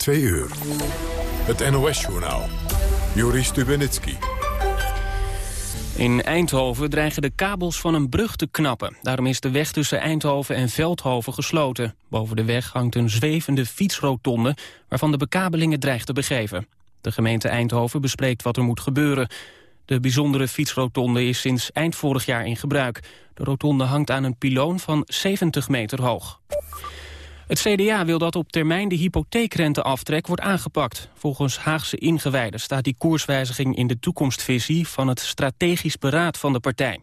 Twee uur. Het NOS-journaal. Joris Stubenitski. In Eindhoven dreigen de kabels van een brug te knappen. Daarom is de weg tussen Eindhoven en Veldhoven gesloten. Boven de weg hangt een zwevende fietsrotonde... waarvan de bekabelingen dreigt te begeven. De gemeente Eindhoven bespreekt wat er moet gebeuren. De bijzondere fietsrotonde is sinds eind vorig jaar in gebruik. De rotonde hangt aan een piloon van 70 meter hoog. Het CDA wil dat op termijn de hypotheekrenteaftrek wordt aangepakt. Volgens Haagse ingewijden staat die koerswijziging in de toekomstvisie van het strategisch beraad van de partij.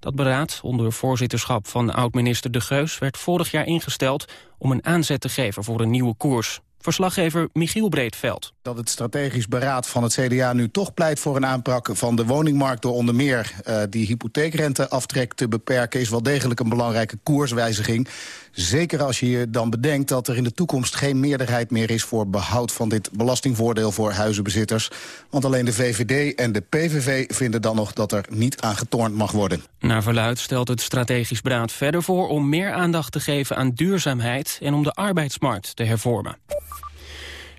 Dat beraad, onder voorzitterschap van oud-minister De Geus, werd vorig jaar ingesteld om een aanzet te geven voor een nieuwe koers. Verslaggever Michiel Breedveld. Dat het strategisch beraad van het CDA nu toch pleit voor een aanpak van de woningmarkt... door onder meer uh, die hypotheekrenteaftrek te beperken... is wel degelijk een belangrijke koerswijziging. Zeker als je je dan bedenkt dat er in de toekomst geen meerderheid meer is... voor behoud van dit belastingvoordeel voor huizenbezitters. Want alleen de VVD en de PVV vinden dan nog dat er niet aan getornd mag worden. Naar verluid stelt het strategisch beraad verder voor... om meer aandacht te geven aan duurzaamheid en om de arbeidsmarkt te hervormen.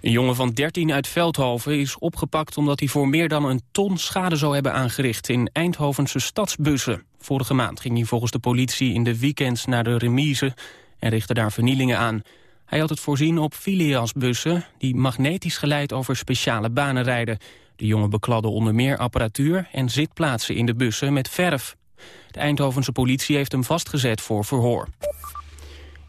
Een jongen van 13 uit Veldhoven is opgepakt omdat hij voor meer dan een ton schade zou hebben aangericht in Eindhovense stadsbussen. Vorige maand ging hij volgens de politie in de weekends naar de remise en richtte daar vernielingen aan. Hij had het voorzien op Filias-bussen die magnetisch geleid over speciale banen rijden. De jongen bekladde onder meer apparatuur en zitplaatsen in de bussen met verf. De Eindhovense politie heeft hem vastgezet voor verhoor.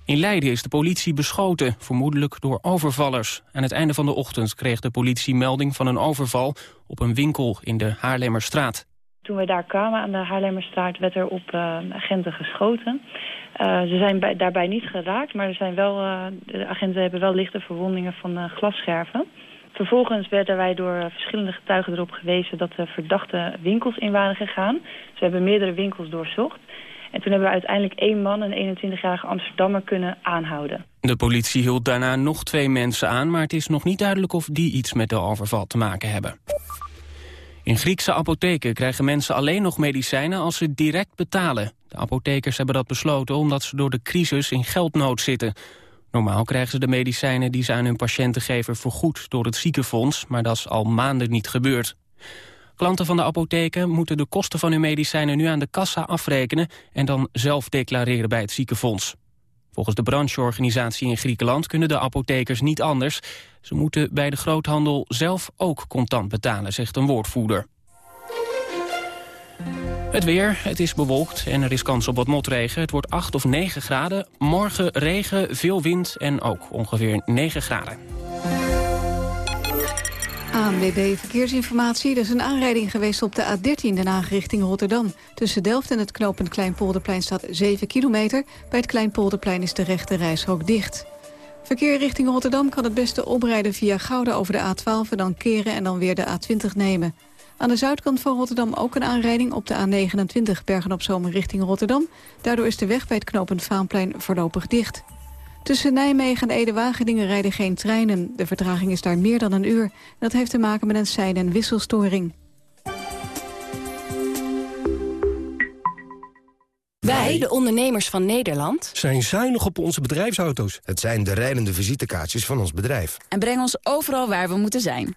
In Leiden is de politie beschoten, vermoedelijk door overvallers. Aan het einde van de ochtend kreeg de politie melding van een overval op een winkel in de Haarlemmerstraat. Toen wij daar kwamen aan de Haarlemmerstraat werd er op uh, agenten geschoten. Uh, ze zijn bij, daarbij niet geraakt, maar er zijn wel, uh, de agenten hebben wel lichte verwondingen van glasscherven. Vervolgens werden wij door verschillende getuigen erop gewezen dat de verdachte winkels in waren gegaan. Ze hebben meerdere winkels doorzocht. En toen hebben we uiteindelijk één man, een 21-jarige Amsterdammer, kunnen aanhouden. De politie hield daarna nog twee mensen aan, maar het is nog niet duidelijk of die iets met de overval te maken hebben. In Griekse apotheken krijgen mensen alleen nog medicijnen als ze direct betalen. De apothekers hebben dat besloten omdat ze door de crisis in geldnood zitten. Normaal krijgen ze de medicijnen die ze aan hun patiënten geven vergoed door het ziekenfonds, maar dat is al maanden niet gebeurd. Klanten van de apotheken moeten de kosten van hun medicijnen nu aan de kassa afrekenen en dan zelf declareren bij het ziekenfonds. Volgens de brancheorganisatie in Griekenland kunnen de apothekers niet anders. Ze moeten bij de groothandel zelf ook contant betalen, zegt een woordvoerder. Het weer, het is bewolkt en er is kans op wat motregen. Het wordt 8 of 9 graden. Morgen regen, veel wind en ook ongeveer 9 graden. ANWB Verkeersinformatie. Er is een aanrijding geweest op de A13 Den Haag richting Rotterdam. Tussen Delft en het knooppunt Kleinpolderplein staat 7 kilometer. Bij het Kleinpolderplein is de rechte reishok dicht. Verkeer richting Rotterdam kan het beste oprijden via Gouda over de A12... en dan keren en dan weer de A20 nemen. Aan de zuidkant van Rotterdam ook een aanrijding op de A29 Bergen-op-Zomer richting Rotterdam. Daardoor is de weg bij het knooppunt Vaanplein voorlopig dicht. Tussen Nijmegen en Ede-Wageningen rijden geen treinen. De vertraging is daar meer dan een uur. Dat heeft te maken met een sein- en wisselstoring. Wij, de ondernemers van Nederland, zijn zuinig op onze bedrijfsauto's. Het zijn de rijdende visitekaartjes van ons bedrijf. En brengen ons overal waar we moeten zijn.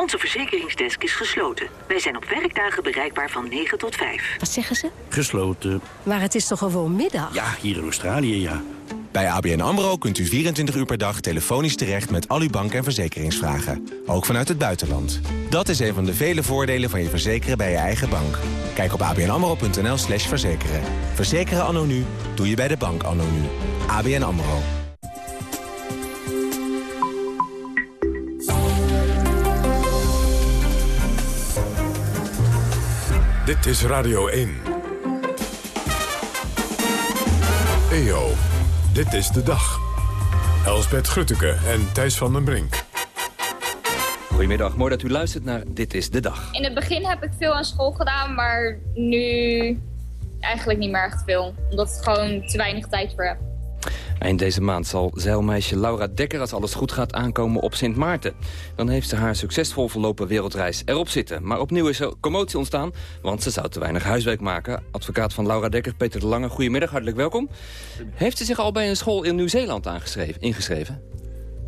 Onze verzekeringsdesk is gesloten. Wij zijn op werkdagen bereikbaar van 9 tot 5. Wat zeggen ze? Gesloten. Maar het is toch gewoon middag? Ja, hier in Australië, ja. Bij ABN AMRO kunt u 24 uur per dag telefonisch terecht met al uw bank- en verzekeringsvragen. Ook vanuit het buitenland. Dat is een van de vele voordelen van je verzekeren bij je eigen bank. Kijk op abnamro.nl slash verzekeren. Verzekeren anno nu, doe je bij de bank anno nu. ABN AMRO. Dit is Radio 1. EO, dit is de dag. Elsbeth Grutteke en Thijs van den Brink. Goedemiddag, mooi dat u luistert naar Dit is de Dag. In het begin heb ik veel aan school gedaan, maar nu eigenlijk niet meer echt veel. Omdat ik gewoon te weinig tijd voor heb. Eind deze maand zal zeilmeisje Laura Dekker, als alles goed gaat, aankomen op Sint Maarten. Dan heeft ze haar succesvol verlopen wereldreis erop zitten. Maar opnieuw is er commotie ontstaan, want ze zou te weinig huiswerk maken. Advocaat van Laura Dekker, Peter de Lange, goedemiddag, hartelijk welkom. Heeft ze zich al bij een school in Nieuw-Zeeland ingeschreven?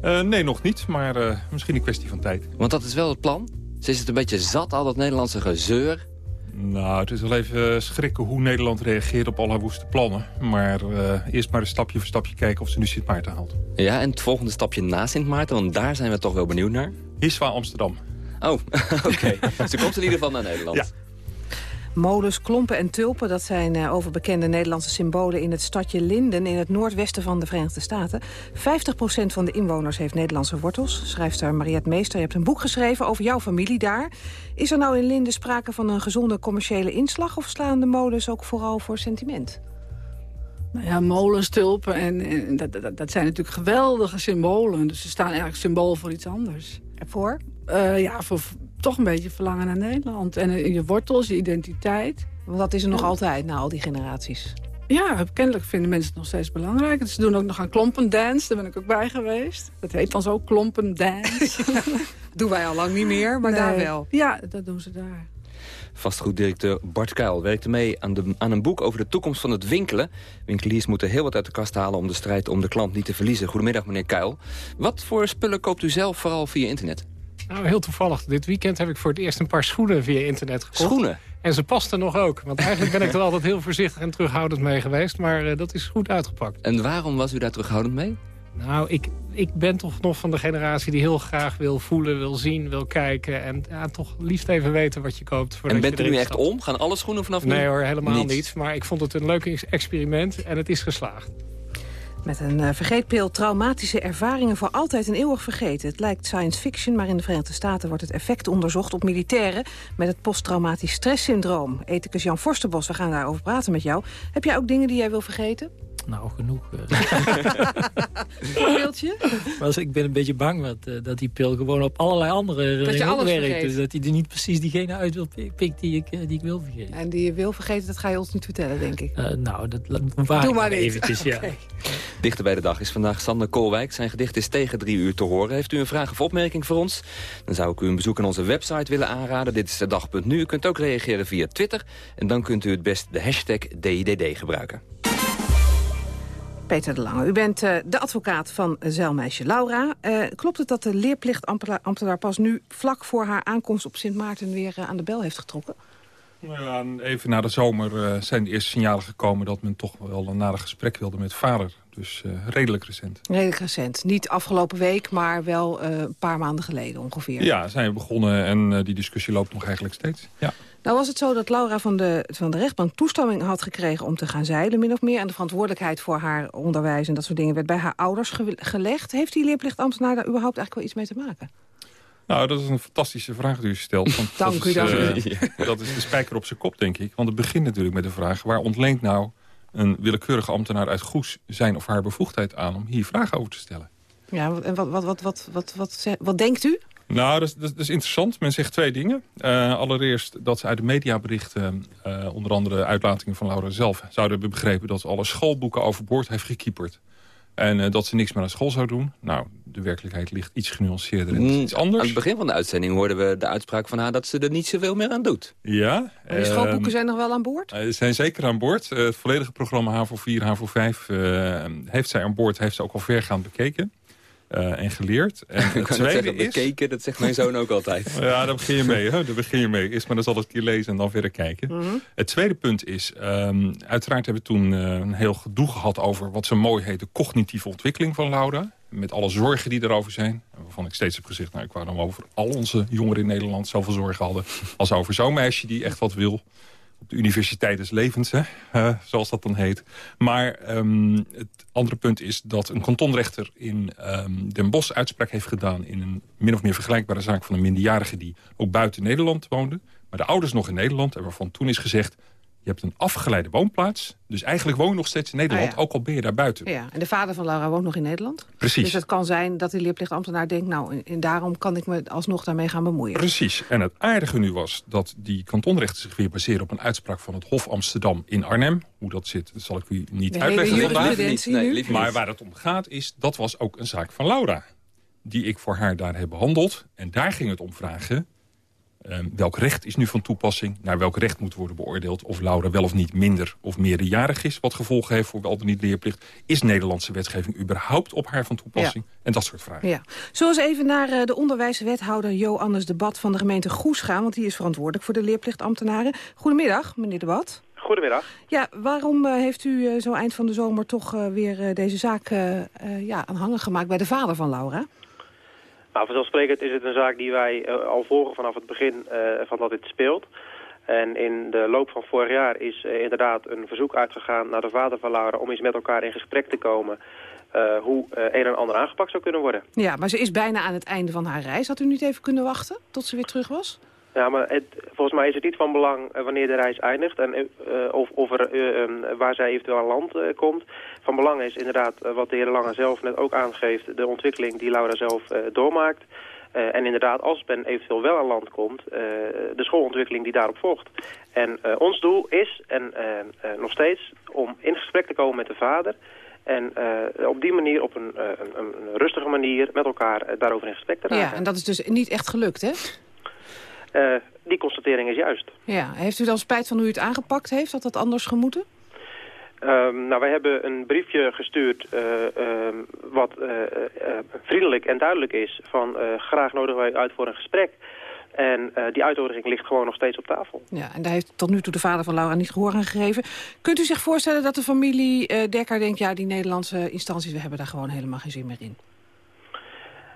Uh, nee, nog niet, maar uh, misschien een kwestie van tijd. Want dat is wel het plan? Ze is het een beetje zat, al dat Nederlandse gezeur? Nou, het is wel even schrikken hoe Nederland reageert op al haar woeste plannen. Maar uh, eerst maar een stapje voor stapje kijken of ze nu Sint Maarten haalt. Ja, en het volgende stapje na Sint Maarten, want daar zijn we toch wel benieuwd naar. Hiswa Amsterdam. Oh, oké. ze komt in ieder geval naar Nederland. Ja. Molens, klompen en tulpen, dat zijn uh, overbekende Nederlandse symbolen... in het stadje Linden in het noordwesten van de Verenigde Staten. 50% van de inwoners heeft Nederlandse wortels. Schrijfster Mariette Meester, je hebt een boek geschreven over jouw familie daar. Is er nou in Linden sprake van een gezonde commerciële inslag... of slaan de molens ook vooral voor sentiment? Nou ja, molens, tulpen, en, en dat, dat, dat, zijn natuurlijk geweldige symbolen. Dus ze staan eigenlijk symbool voor iets anders. En voor? Uh, ja, voor toch een beetje verlangen naar Nederland. En uh, je wortels, je identiteit. Want dat is er nog ja. altijd, na al die generaties. Ja, kennelijk vinden mensen het nog steeds belangrijk. Dus ze doen ook nog aan klompendance, daar ben ik ook bij geweest. Dat heet dan zo, klompendance. doen wij al lang niet meer, maar nee. daar wel. Ja, dat doen ze daar. Vastgoeddirecteur Bart Kuil werkte mee aan, de, aan, een boek over de toekomst van het winkelen. Winkeliers moeten heel wat uit de kast halen om de strijd om de klant niet te verliezen. Goedemiddag, meneer Kuil. Wat voor spullen koopt u zelf vooral via internet? Nou, heel toevallig. Dit weekend heb ik voor het eerst een paar schoenen via internet gekocht. Schoenen? En ze pasten nog ook. Want eigenlijk ben ik er altijd heel voorzichtig en terughoudend mee geweest. Maar uh, dat is goed uitgepakt. En waarom was u daar terughoudend mee? Nou, ik, ik ben toch nog van de generatie die heel graag wil voelen, wil zien, wil kijken. En ja, toch liefst even weten wat je koopt. En bent u nu echt om? Gaan alle schoenen vanaf nu? Nee hoor, helemaal Niets. niet. Maar ik vond het een leuk experiment en het is geslaagd. Met een uh, vergeetpil traumatische ervaringen voor altijd en eeuwig vergeten. Het lijkt science fiction, maar in de Verenigde Staten wordt het effect onderzocht op militairen met het posttraumatisch stresssyndroom. Ethicus Jan Forsterbos, we gaan daarover praten met jou. Heb jij ook dingen die jij wil vergeten? Nou, genoeg. Voorbeeldje? uh. ik ben een beetje bang dat, uh, dat die pil gewoon op allerlei andere dat je alles werkt. Vergeet. Dus dat hij er niet precies diegene uit wil pikken die ik, uh, die ik wil vergeten. En die je wil vergeten, dat ga je ons niet vertellen, denk ik. nou, dat waar Doe maar niet. eventjes, okay. ja. Dichter bij de dag is vandaag Sander Koolwijk. Zijn gedicht is tegen drie uur te horen. Heeft u een vraag of opmerking voor ons? Dan zou ik u een bezoek aan onze website willen aanraden. Dit is de dag.nu. U kunt ook reageren via Twitter. En dan kunt u het best de hashtag DIDD gebruiken. Peter de Lange, u bent uh, de advocaat van zeilmeisje Laura. Uh, klopt het dat de leerplichtambtenaar pas nu vlak voor haar aankomst op Sint Maarten weer uh, aan de bel heeft getrokken? Nou ja, even na de zomer zijn de eerste signalen gekomen dat men toch wel een nader gesprek wilde met vader. Dus redelijk recent. Redelijk recent. Niet afgelopen week, maar wel een paar maanden geleden ongeveer. Ja, zijn we begonnen en die discussie loopt nog eigenlijk steeds. Ja. Nou was het zo dat Laura van de, van de rechtbank toestemming had gekregen om te gaan zeilen, min of meer. En de verantwoordelijkheid voor haar onderwijs en dat soort dingen werd bij haar ouders ge gelegd. Heeft die leerplichtambtenaar daar überhaupt eigenlijk wel iets mee te maken? Nou, dat is een fantastische vraag die u stelt. Want dank dat u, dank is, Dat is de spijker op zijn kop, denk ik. Want het begint natuurlijk met de vraag... waar ontleent nou een willekeurige ambtenaar uit Goes zijn of haar bevoegdheid aan... om hier vragen over te stellen? Ja, en wat, wat, wat, wat, wat, wat, wat denkt u? Nou, dat is, dat is, interessant. Men zegt twee dingen. Uh, allereerst dat ze uit de mediaberichten, uh, onder andere uitlatingen van Laura zelf... zouden hebben begrepen dat ze alle schoolboeken overboord heeft gekieperd. En uh, dat ze niks meer aan school zou doen. Nou, de werkelijkheid ligt iets genuanceerder en iets anders. Aan het begin van de uitzending hoorden we de uitspraak van haar... dat ze er niet zoveel meer aan doet. Ja. Maar die schoolboeken zijn nog wel aan boord? Ze zijn zeker aan boord. het volledige programma HAVO 4, HAVO 5 heeft zij aan boord. Heeft ze ook al vergaand bekeken. Uh, en geleerd. En het tweede zeggen, is... Bekeken, dat zegt mijn zoon ook altijd. ja, daar begin je mee. Hè? Daar begin je mee. Eerst maar eens alles een keer lezen en dan verder kijken. Mhm. Mm -hmm. Het tweede punt is... Um, uiteraard hebben we toen uh, een heel gedoe gehad over... wat zo mooi heet de cognitieve ontwikkeling van Laura. Met alle zorgen die erover zijn. Waarvan ik steeds heb gezegd... nou, ik wou dan over al onze jongeren in Nederland zoveel zorgen hadden... als over zo'n meisje die echt wat wil op de Universiteit des Levens, hè, zoals dat dan heet. Maar um, het andere punt is dat een kantonrechter in um, Den Bosch uitspraak heeft gedaan... in een min of meer vergelijkbare zaak van een minderjarige... die ook buiten Nederland woonde, maar de ouders nog in Nederland... en waarvan toen is gezegd, Je hebt een afgeleide woonplaats. Dus eigenlijk woon je nog steeds in Nederland, Ah, ja. ook al ben je daar buiten. Ja, en de vader van Laura woont nog in Nederland. Precies. Dus het kan zijn dat de leerplichtambtenaar denkt... nou, en- en daarom kan ik me alsnog daarmee gaan bemoeien. Precies. En het aardige nu was dat die kantonrechten zich weer baseren op een uitspraak van het Hof Amsterdam in Arnhem. Hoe dat zit, dat zal ik u niet De uitleggen hele vandaag. Nee, Maar waar het om gaat is, dat was ook een zaak van Laura. Die ik voor haar daar heb behandeld. En daar ging het om vragen. Ehm, welk recht is nu van toepassing? Naar welk recht moet worden beoordeeld? Of Laura wel of niet minder of meerderjarig is? Wat gevolgen heeft voor wel of niet leerplicht? Is Nederlandse wetgeving überhaupt op haar van toepassing? En dat soort vragen. Ja. Zullen we eens even naar eh, de onderwijswethouder Jo Anders de Bad van de gemeente Goes gaan... want die is verantwoordelijk voor de leerplichtambtenaren. Goedemiddag, meneer de Bad. Goedemiddag. Ja, waarom eh, heeft u eh, zo eind van de zomer toch eh, weer eh, deze zaak eh, eh, ja, aanhangig gemaakt bij de vader van Laura? Nou, vanzelfsprekend is het een zaak die wij eh, al volgen vanaf het begin eh, van dat dit speelt. En in de loop van vorig jaar is eh, inderdaad een verzoek uitgegaan naar de vader van Laura... om eens met elkaar in gesprek te komen hoe een en ander aangepakt zou kunnen worden. Ja, maar ze is bijna aan het einde van haar reis. Had u niet even kunnen wachten tot ze weer terug was? Ja, maar het, volgens mij is het niet van belang wanneer de reis eindigt en of, of er, waar zij eventueel aan land komt. Van belang is inderdaad eh, wat de heer Lange zelf net ook aangeeft, de ontwikkeling die Laura zelf eh, doormaakt. Eh, en inderdaad, als men eventueel wel aan land komt, de schoolontwikkeling die daarop volgt. En ons doel is, en nog steeds, om in gesprek te komen met de vader... En op die manier, op een, een, een rustige manier, met elkaar daarover in gesprek te raken. Ja, en dat is dus niet echt gelukt, hè? Die constatering is juist. Ja, heeft u dan spijt van hoe u het aangepakt heeft? Had dat anders gemoeten? Ehm, nou, wij hebben een briefje gestuurd eh, ehm, wat eh, eh, vriendelijk en duidelijk is van graag nodigen wij uit voor een gesprek. En die uitnodiging ligt gewoon nog steeds op tafel. Ja, en daar heeft tot nu toe de vader van Laura niet gehoor aan gegeven. Kunt u zich voorstellen dat de familie Dekker denkt... ja, die Nederlandse instanties, we hebben daar gewoon helemaal geen zin meer in?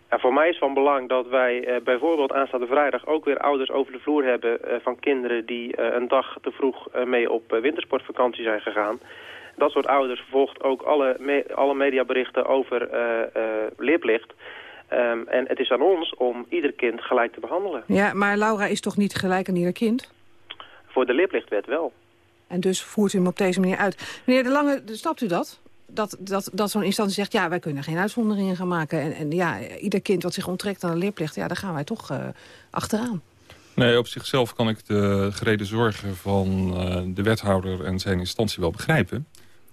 En voor mij is van belang dat wij bijvoorbeeld aanstaande vrijdag ook weer ouders over de vloer hebben van kinderen die een dag te vroeg mee op wintersportvakantie zijn gegaan. Dat soort ouders vervolgt ook alle, me- alle mediaberichten over eh, eh, leerplicht. Ehm, en het is aan ons om ieder kind gelijk te behandelen. Ja, maar Laura is toch niet gelijk aan ieder kind? Voor de leerplichtwet wel. En dus voert u hem op deze manier uit. Meneer De Lange, snapt u dat? Dat, dat, dat zo'n instantie zegt, ja, wij kunnen geen uitzonderingen gaan maken. En, en ja, ieder kind wat zich onttrekt aan de leerplicht... ja, daar gaan wij toch eh, achteraan. Nee, op zichzelf kan ik de gereden zorgen van eh, de wethouder en zijn instantie wel begrijpen.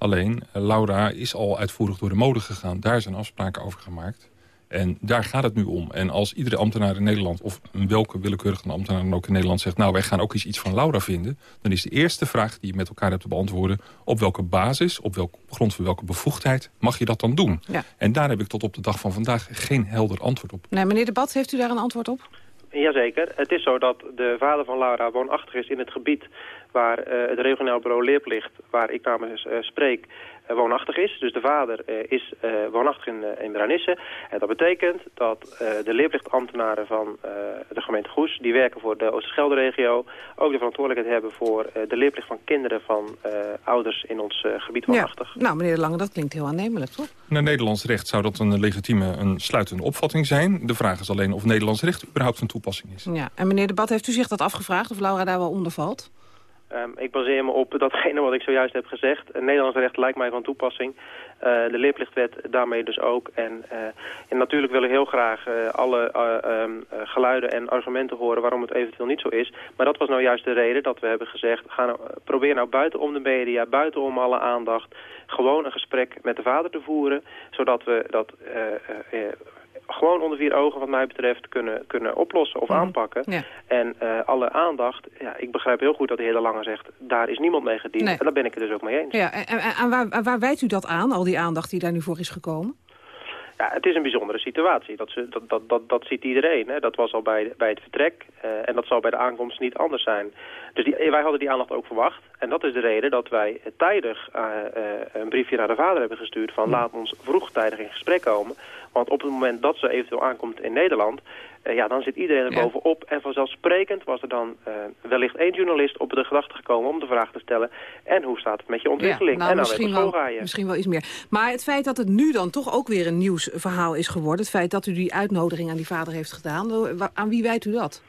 Alleen, eh, Laura is al uitvoerig door de mode gegaan. Daar zijn afspraken over gemaakt. En daar gaat het nu om. En als iedere ambtenaar in Nederland, of welke willekeurige ambtenaar dan ook in Nederland zegt... nou, wij gaan ook eens iets van Laura vinden... dan is de eerste vraag die je met elkaar hebt te beantwoorden... op welke basis, op welke grond van welke bevoegdheid mag je dat dan doen? Ja. En daar heb ik tot op de dag van vandaag geen helder antwoord op. Nee, meneer De Bad, heeft u daar een antwoord op? Jazeker. Het is zo dat de vader van Laura woonachtig is in het gebied waar eh, het regionaal bureau Leerplicht, waar ik namens eh, spreek, eh, woonachtig is. Dus de vader eh, is eh, woonachtig in, in Branisse. En dat betekent dat eh, de leerplichtambtenaren van eh, de gemeente Goes, die werken voor de Oosterschelde-regio, ook de verantwoordelijkheid hebben voor eh, de leerplicht van kinderen van eh, ouders in ons eh, gebied woonachtig. Nou, meneer De Lange, dat klinkt heel aannemelijk, toch? Naar Nederlands recht zou dat een legitieme, een sluitende opvatting zijn. De vraag is alleen of Nederlands recht überhaupt van toepassing is. Ja. En meneer De Bad, heeft u zich dat afgevraagd of Laura daar wel onder valt? Ehm, ik baseer me op datgene wat ik zojuist heb gezegd. Het Nederlands recht lijkt mij van toepassing. Eh, de leerplichtwet daarmee dus ook. En, eh, en natuurlijk wil ik heel graag eh, alle eh, ehm, eh, geluiden en argumenten horen waarom het eventueel niet zo is. Maar dat was nou juist de reden dat we hebben gezegd... Ga nou, probeer nou buitenom de media, buitenom alle aandacht... gewoon een gesprek met de vader te voeren. Zodat we dat gewoon onder vier ogen wat mij betreft kunnen, kunnen oplossen of aanpakken. Ja. En eh, alle aandacht, ja, ik begrijp heel goed dat de heer De Lange zegt... daar is niemand mee gediend. Nee. En daar ben ik het dus ook mee eens. Ja, en, en, en waar, waar wijt u dat aan, al die aandacht die daar nu voor is gekomen? Ja, het is een bijzondere situatie. Dat, ze, dat, dat, dat, dat ziet iedereen. Hè. Dat was al bij, bij het vertrek. eh, en dat zal bij de aankomst niet anders zijn. Dus die, wij hadden die aandacht ook verwacht. En dat is de reden dat wij tijdig eh, een briefje naar de vader hebben gestuurd... van laat ons vroegtijdig in gesprek komen. Want op het moment dat ze eventueel aankomt in Nederland... eh, ja, dan zit iedereen er Ja. bovenop. En vanzelfsprekend was er dan eh, wellicht één journalist op de gedachte gekomen... om de vraag te stellen, en hoe staat het met je ontwikkeling? nou, en dan misschien, wel, ga je. misschien wel iets meer. Maar het feit dat het nu dan toch ook weer een nieuwsverhaal is geworden... het feit dat u die uitnodiging aan die vader heeft gedaan... wa- aan wie wijt u dat?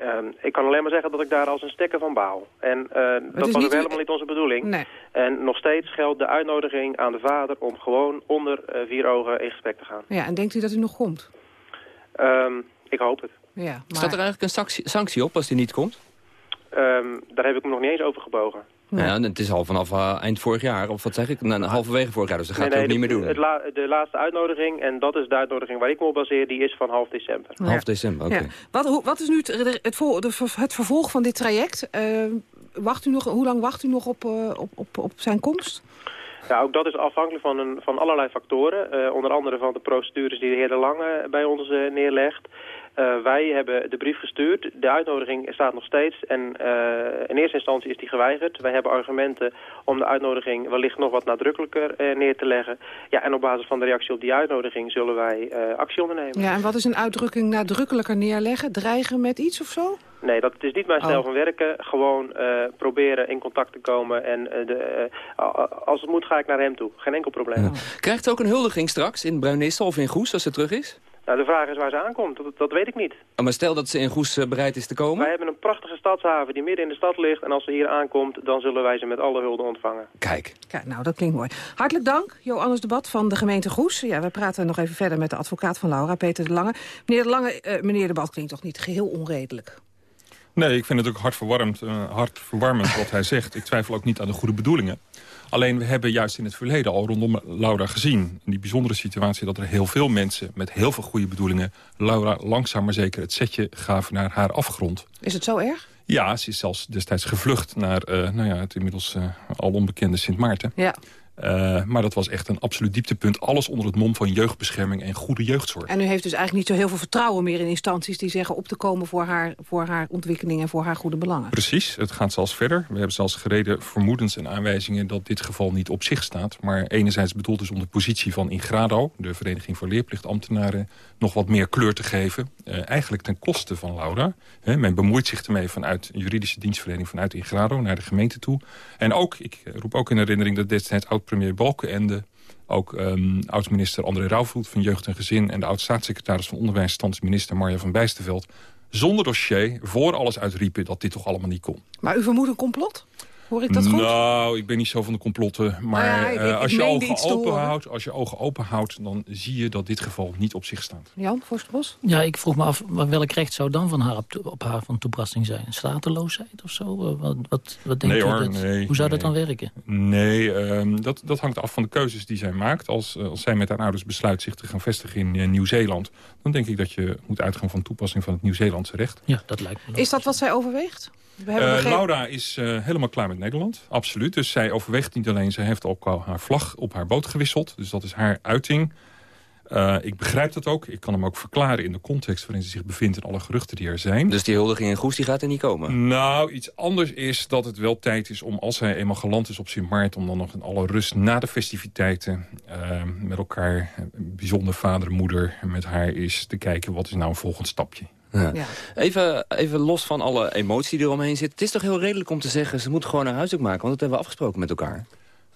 Ehm, ik kan alleen maar zeggen dat ik daar als een stekker van baal. En eh, dat was niet ook helemaal niet onze bedoeling. Nee. En nog steeds geldt de uitnodiging aan de vader om gewoon onder eh, vier ogen in gesprek te gaan. Ja, en denkt u dat u nog komt? Ehm, ik hoop het. Ja, maar... Staat er eigenlijk een sanctie, sanctie op als die niet komt? Ehm, daar heb ik me nog niet eens over gebogen. Nou Ja, het is al vanaf eh, eind vorig jaar, of wat zeg ik? Nou, halverwege vorig jaar, dus dat gaat Nee, hij ook niet meer doen. Het la- de laatste uitnodiging, en dat is de uitnodiging waar ik me op baseer, die is van half december. Half december, oké. Ja. Wat, hoe- wat is nu het, het, vol- het vervolg van dit traject? Eh, wacht u nog, hoe lang wacht u nog op, eh, op, op, op zijn komst? Ja, ook dat is afhankelijk van, een, van allerlei factoren. Eh, onder andere van de procedures die de heer De Lange bij ons neerlegt. Eh, wij hebben de brief gestuurd. De uitnodiging staat nog steeds. En eh, in eerste instantie is die geweigerd. Wij hebben argumenten om de uitnodiging wellicht nog wat nadrukkelijker eh, neer te leggen. Ja, en op basis van de reactie op die uitnodiging zullen wij eh, actie ondernemen. Ja, en wat is een uitdrukking nadrukkelijker neerleggen? Dreigen met iets of zo? Nee, dat is niet mijn stijl Oh. van werken. Gewoon eh, proberen in contact te komen. En de, als het moet ga ik naar hem toe. Geen enkel probleem. Krijgt ze ook een huldiging straks in Bruinissel of in Goes als ze terug is? Nou, de vraag is waar ze aankomt. Dat, dat weet ik niet. Oh, maar stel dat ze in Goes eh, bereid is te komen? Wij hebben een prachtige stadshaven die midden in de stad ligt. En als ze hier aankomt, dan zullen wij ze met alle hulde ontvangen. Kijk. Kijk, nou, dat klinkt mooi. Hartelijk dank, Johannes Debat van de gemeente Goes. Ja, we praten nog even verder met de advocaat van Laura, Peter de Lange. Meneer de Lange, eh, meneer Debat klinkt toch niet geheel onredelijk? Nee, ik vind het ook hartverwarmend, eh, hartverwarmend wat hij zegt. Ik twijfel ook niet aan de goede bedoelingen. Alleen we hebben juist in het verleden al rondom Laura gezien... in die bijzondere situatie dat er heel veel mensen met heel veel goede bedoelingen... Laura langzaam maar zeker het setje gaven naar haar afgrond. Is het zo erg? Ja, ze is zelfs destijds gevlucht naar eh, nou ja, het inmiddels eh, al onbekende Sint Maarten. Ja. Eh, maar dat was echt een absoluut dieptepunt. Alles onder het mom van jeugdbescherming en goede jeugdzorg. En u heeft dus eigenlijk niet zo heel veel vertrouwen meer in instanties... die zeggen op te komen voor haar, voor haar ontwikkeling en voor haar goede belangen. Precies, het gaat zelfs verder. We hebben zelfs gereden vermoedens en aanwijzingen dat dit geval niet op zich staat. Maar enerzijds bedoeld is om de positie van Ingrado, de Vereniging voor Leerplichtambtenaren, nog wat meer kleur te geven. Eh, eigenlijk ten koste van Laura. Men bemoeit zich ermee vanuit juridische dienstverlening vanuit Ingrado naar de gemeente toe. En ook, ik roep ook in herinnering dat destijds oud-premier Balkenende ook um, oud-minister André Rauwvoet van Jeugd en Gezin... en de oud-staatssecretaris van Onderwijs, standsminister Marja van Bijsterveld... zonder dossier voor alles uitriepen dat dit toch allemaal niet kon. Maar u vermoedt een complot? Hoor ik dat goed? Nou, ik ben niet zo van de complotten. Maar ja, ik- eh, ik als, je ogen open houdt, als je ogen open houdt... dan zie je dat dit geval niet op zich staat. Jan Voorstbos? Ja, ik vroeg me af, welk recht zou dan van haar op, op haar van toepassing zijn? Stateloosheid of zo? Eh, Wat, wat, wat denkt Nee u hoor, dat, nee, Hoe zou dat dan werken? Nee, ehm, dat, dat hangt af van de keuzes die zij maakt. Als, eh, als zij met haar ouders besluit zich te gaan vestigen in Nieuw-Zeeland... dan denk ik dat je moet uitgaan van toepassing van het Nieuw-Zeelandse recht. Ja, dat lijkt me. Is dat wat zij overweegt? We Eh, Laura is eh, helemaal klaar met Nederland, absoluut. Dus zij overweegt niet alleen, zij heeft ook al haar vlag op haar boot gewisseld. Dus dat is haar uiting. Eh, ik begrijp dat ook. Ik kan hem ook verklaren in de context waarin ze zich bevindt... en alle geruchten die er zijn. Dus die huldiging in Goes die gaat er niet komen? Nou, iets anders is dat het wel tijd is om, als hij eenmaal geland is op Sint Maarten... om dan nog in alle rust na de festiviteiten met elkaar... bijzonder vader en moeder met haar is te kijken... wat is nou een volgend stapje. Ja. Even, even los van alle emotie die eromheen zit. Het is toch heel redelijk om te zeggen... ze moet gewoon haar huiswerk maken, want dat hebben we afgesproken met elkaar.